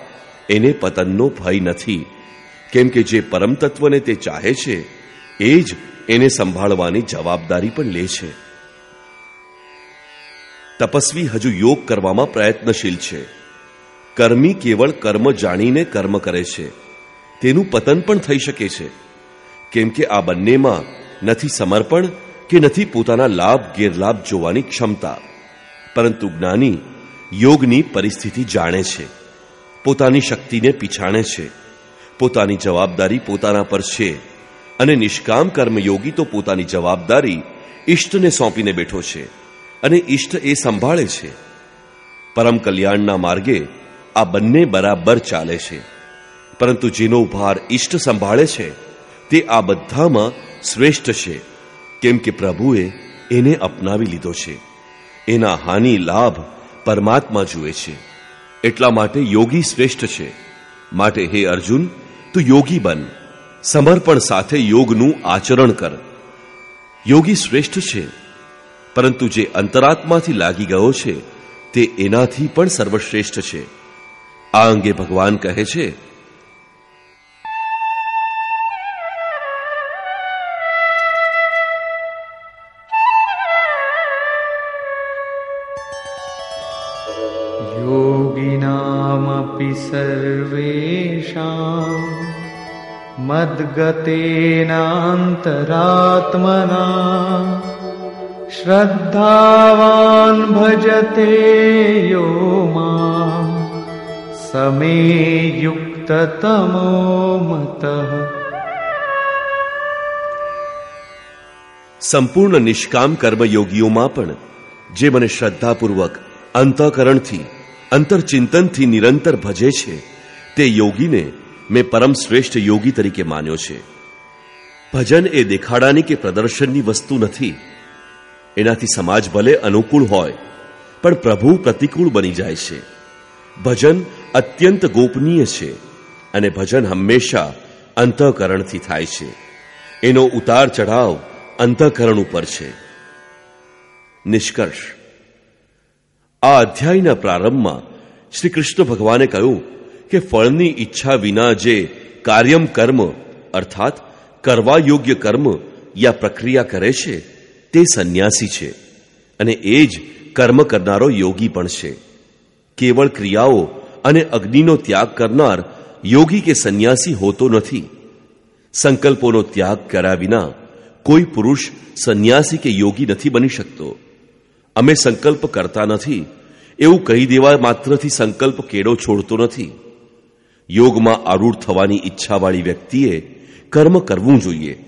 એને પતનનો ભય નથી. કેમ કે જે પરમ તે ચાહે છે, એ જ એને સંભાળવાની જવાબદારી પણ લે છે. તપસ્વી હજુ યોગ કરવામાં પ્રયત્નશીલ છે. કર્મી કેવળ કર્મ જાણીને કર્મ કરે છે. તેનું પતન પણ થઈ શકે છે. કેમ કે આ બંનેમાં નથી સમર્પણ કે નથી પોતાના લાભ ગેરલાભ જોવાની ક્ષમતા. પરંતુ જ્ઞાની યોગની પરિસ્થિતિ જાણે છે. પોતાની શક્તિને પીછાણે છે. પોતાની જવાબદારી પોતાના પર છે. અને નિષ્કામ કર્મયોગી તો પોતાની જવાબદારી ઈષ્ટને સોંપીને બેઠો છે અને ઈષ્ટ એ સંભાળે છે. પરમ કલ્યાણના માર્ગે આ બંને બરાબર ચાલે છે. પરંતુ જેનો ભાર ઈષ્ટ સંભાળે છે, તે આ બધામાં શ્રેષ્ઠ છે, કેમ કે પ્રભુએ એને અપનાવી લીધો છે. એના હાનિ લાભ પરમાત્મા જુએ છે. એટલા માટે યોગી શ્રેષ્ઠ છે. માટે હે અર્જુન, તું યોગી બન. સમર્પણ સાથે યોગનું આચરણ કર. યોગી શ્રેષ્ઠ છે. પરંતુ જે અંતરાત્માથી લાગી ગયો છે, તે એનાથી પણ સર્વશ્રેષ્ઠ છે. આ અંગે ભગવાન કહે છે मद्गतेनान्तरात्मना श्रद्धावान् भजते यो माम् समे युक्ततमो मतः સંપૂર્ણ નિષ્કામ કર્મયોગીઓમાં પણ જે મને શ્રદ્ધાપૂર્વક અંતઃકરણથી અંતરચિંતનથી નિરંતર ભજે છે તે યોગીને મેં પરમ શ્રેષ્ઠ યોગી તરીકે માન્યો છે. ભજન એ દેખાડાની કે પ્રદર્શનની વસ્તુ નથી. એનાથી સમાજ ભલે અનુકૂળ હોય, પણ પ્રભુ પ્રતિકૂળ બની જાય છે. ભજન અત્યંત ગોપનીય છે અને ભજન હંમેશા અંતઃકરણથી થાય છે. એનો ઉતાર ચઢાવ અંતઃકરણ ઉપર છે. નિષ્કર્ષ. આ અધ્યાયના પ્રારંભમાં શ્રી કૃષ્ણ ભગવાને કહ્યું કે ફળની ઈચ્છા વિના જે કાર્યમ કર્મ, અર્થાત કરવા યોગ્ય કર્મ યા પ્રક્રિયા કરે છે, તે સંન્યાસી છે. અને એ જ કર્મ કરનારો યોગી પણ છે. કેવળ ક્રિયાઓ અને અગ્નિનો ત્યાગ કરનાર યોગી કે સંન્યાસી હોતો નથી. સંકલ્પોનો ત્યાગ કર્યા વિના કોઈ પુરુષ સંન્યાસી કે યોગી નથી બની શકતો. અમે સંકલ્પ કરતા નથી. એવું કહી દેવા માત્રથી સંકલ્પ કેડો છોડતો નથી. યોગમાં આરૂઢ થવાની ઈચ્છાવાળી વ્યક્તિએ કર્મ કરવું જોઈએ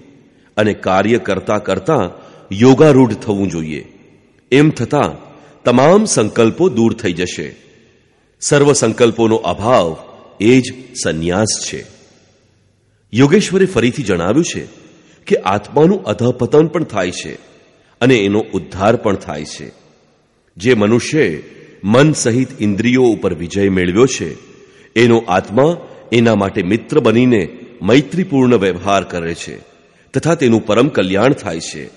અને કાર્ય કરતા કરતા યોગારૂઢ થવું જોઈએ. એમ થતાં તમામ સંકલ્પો દૂર થઈ જશે. સર્વ સંકલ્પોનો અભાવ એ જ સંન્યાસ છે. યોગેશ્વરે ફરીથી જણાવ્યું છે કે આત્માનું અધપતન પણ થાય છે અને એનો ઉદ્ધાર પણ થાય છે. જે મનુષ્યએ મન સહિત ઇન્દ્રિયો ઉપર વિજય મેળવ્યો છે એનો આત્મા એના માટે મિત્ર બનીને મૈત્રીપૂર્ણ વ્યવહાર કરે છે તથા તેનું પરમ કલ્યાણ થાય છે.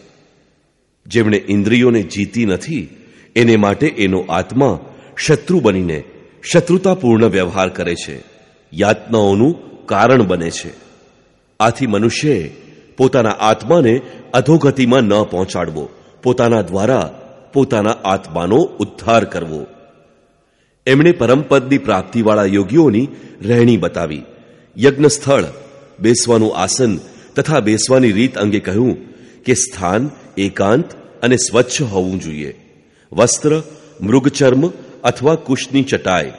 જેમણે ઇન્દ્રિયોને જીતી નથી, એને માટે એનો આત્મા શત્રુ બનીને શત્રુતાપૂર્ણ વ્યવહાર કરે છે. યાતનાઓનું કારણ બને છે. આથી મનુષ્યએ પોતાના આત્માને અધોગતિમાં ન પહોંચાડવો, પોતાના દ્વારા પોતાના આત્માનો ઉદ્ધાર કરવો. એમણે પરમપદની પ્રાપ્તિવાળા યોગીઓની રહેણી બતાવી. યજ્ઞ સ્થળ બેસવાનું આસન તથા બેસવાની રીત અંગે કહ્યું કે સ્થાન એકાંત અને સ્વચ્છ હોવું જોઈએ. વસ્ત્ર, મૃગચર્મ અથવા કુશની ચટાઈ,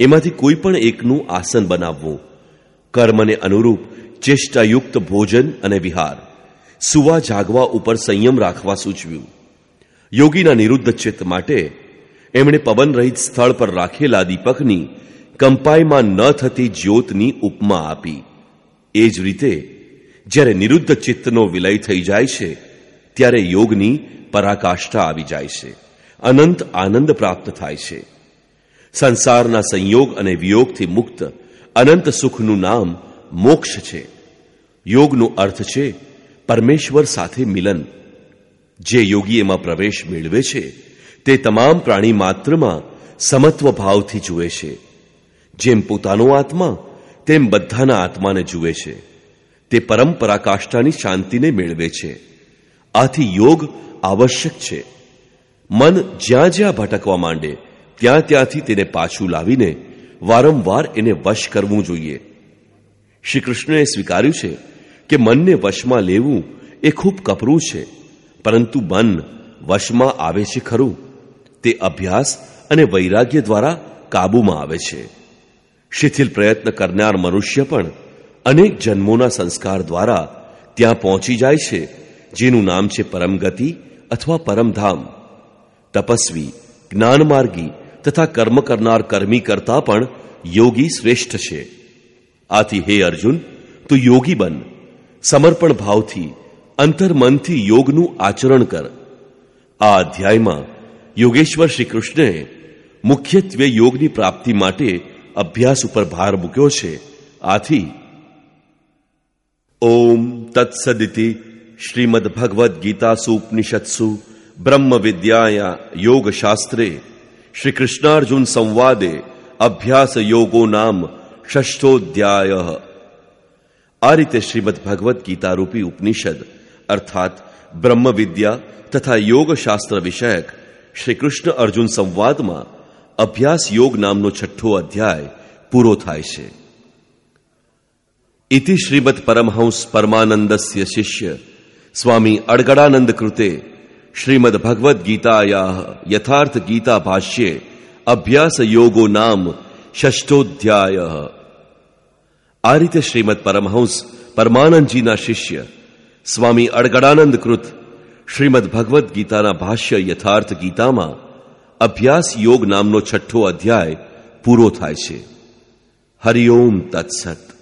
એમાંથી કોઈ પણ એકનું આસન બનાવવું. કર્મને અનુરૂપ ચેષ્ટાયુક્ત ભોજન અને વિહાર. સુવા જાગવા ઉપર સંયમ રાખવા સૂચવ્યું. યોગીના નિરુદ્ધ ચિત્ત માટે એમણે પવન રહિત સ્થળ પર રાખેલા દીપકની કંપાઈમાં ન થતી જ્યોતની ઉપમા આપી. એ જ રીતે, જ્યારે નિરુદ્ધ ચિત્તનો વિલય થઈ જાય છે, ત્યારે યોગની પરાકાષ્ઠા આવી જાય છે. અનંત આનંદ પ્રાપ્ત થાય છે. સંસારના સંયોગ અને વિયોગથી મુક્ત અનંત સુખનું નામ મોક્ષ છે. યોગનો અર્થ છે પરમેશ્વર સાથે મિલન. જે યોગી એમાં પ્રવેશ મેળવે છે તે તમામ પ્રાણી માત્રમાં સમત્વ ભાવથી જુએ છે. જેમ પોતાનો આત્મા, તેમ બધાના આત્માને જુએ છે. તે પરંપરાકાષ્ઠાની શાંતિને મેળવે છે. આથી યોગ આવશ્યક છે. મન જ્યાં જ્યાં ભટકવા માંડે, ત્યાં ત્યાંથી તેને પાછું લાવીને વારંવાર એને વશ કરવું જોઈએ. શ્રી કૃષ્ણએ સ્વીકાર્યું છે કે મનને વશમાં લેવું એ ખૂબ કપરું છે, પરંતુ મન વશમાં આવે છે ખરું. તે અભ્યાસ અને વૈરાગ્ય દ્વારા કાબૂમાં આવે છે. શિથિલ પ્રયત્ન કરનાર મનુષ્ય પણ અનેક જન્મોના સંસ્કાર દ્વારા ત્યાં પહોંચી જાય છે, જેનું નામ છે પરમગતિ અથવા પરમધામ. તપસ્વી, જ્ઞાનમાર્ગી તથા કર્મ કરનાર કર્મી કરતા પણ યોગી શ્રેષ્ઠ છે. આથી હે અર્જુન, તું યોગી બન. સમર્પણ ભાવથી, અંતર્મનથી યોગનું આચરણ કર. આ અધ્યાયમાં યોગેશ્વર શ્રી કૃષ્ણએ મુખ્યત્વે યોગની પ્રાપ્તિ માટે અભ્યાસ ઉપર ભાર મૂક્યો છે આથી ઓમ તત્સદિતિ શ્રીમદ ભગવદ્ ગીતાસુ ઉપનિષત્સુ બ્રહ્મ વિદ્યાયા યોગ શાસ્ત્રે શ્રી કૃષ્ણાર્જુન સંવાદે અભ્યાસ યોગો નામ ષષ્ઠોધ્યાય આ રીતે શ્રીમદ ભગવદ્ ગીતા રૂપી ઉપનિષદ અર્થાત બ્રહ્મ વિદ્યા તથા યોગ શાસ્ત્ર વિષયક શ્રી કૃષ્ણ અર્જુન સંવાદમાં અભ્યાસ યોગ નામનો છઠ્ઠો અધ્યાય પૂરો થાય છે. ઇતિ શ્રીમદ પરમહંસ પરમાનંદસ્ય શિષ્ય સ્વામી અડગડાનંદ કૃતે શ્રીમદ ભગવદ્ ગીતાયા યથાર્થ ગીતા ભાષ્યે અભ્યાસ યોગો નામ ષષ્ઠોધ્યાય. આ રીતે શ્રીમદ પરમહંસ પરમાનંદજીના શિષ્ય સ્વામી અડગડાનંદ કૃત શ્રીમદ ભગવદ્ ગીતાના ભાષ્ય યથાર્થ ગીતામાં અભ્યાસ યોગ નામનો છઠ્ઠો અધ્યાય પૂરો થાય છે. હરિઓમ તત્સત.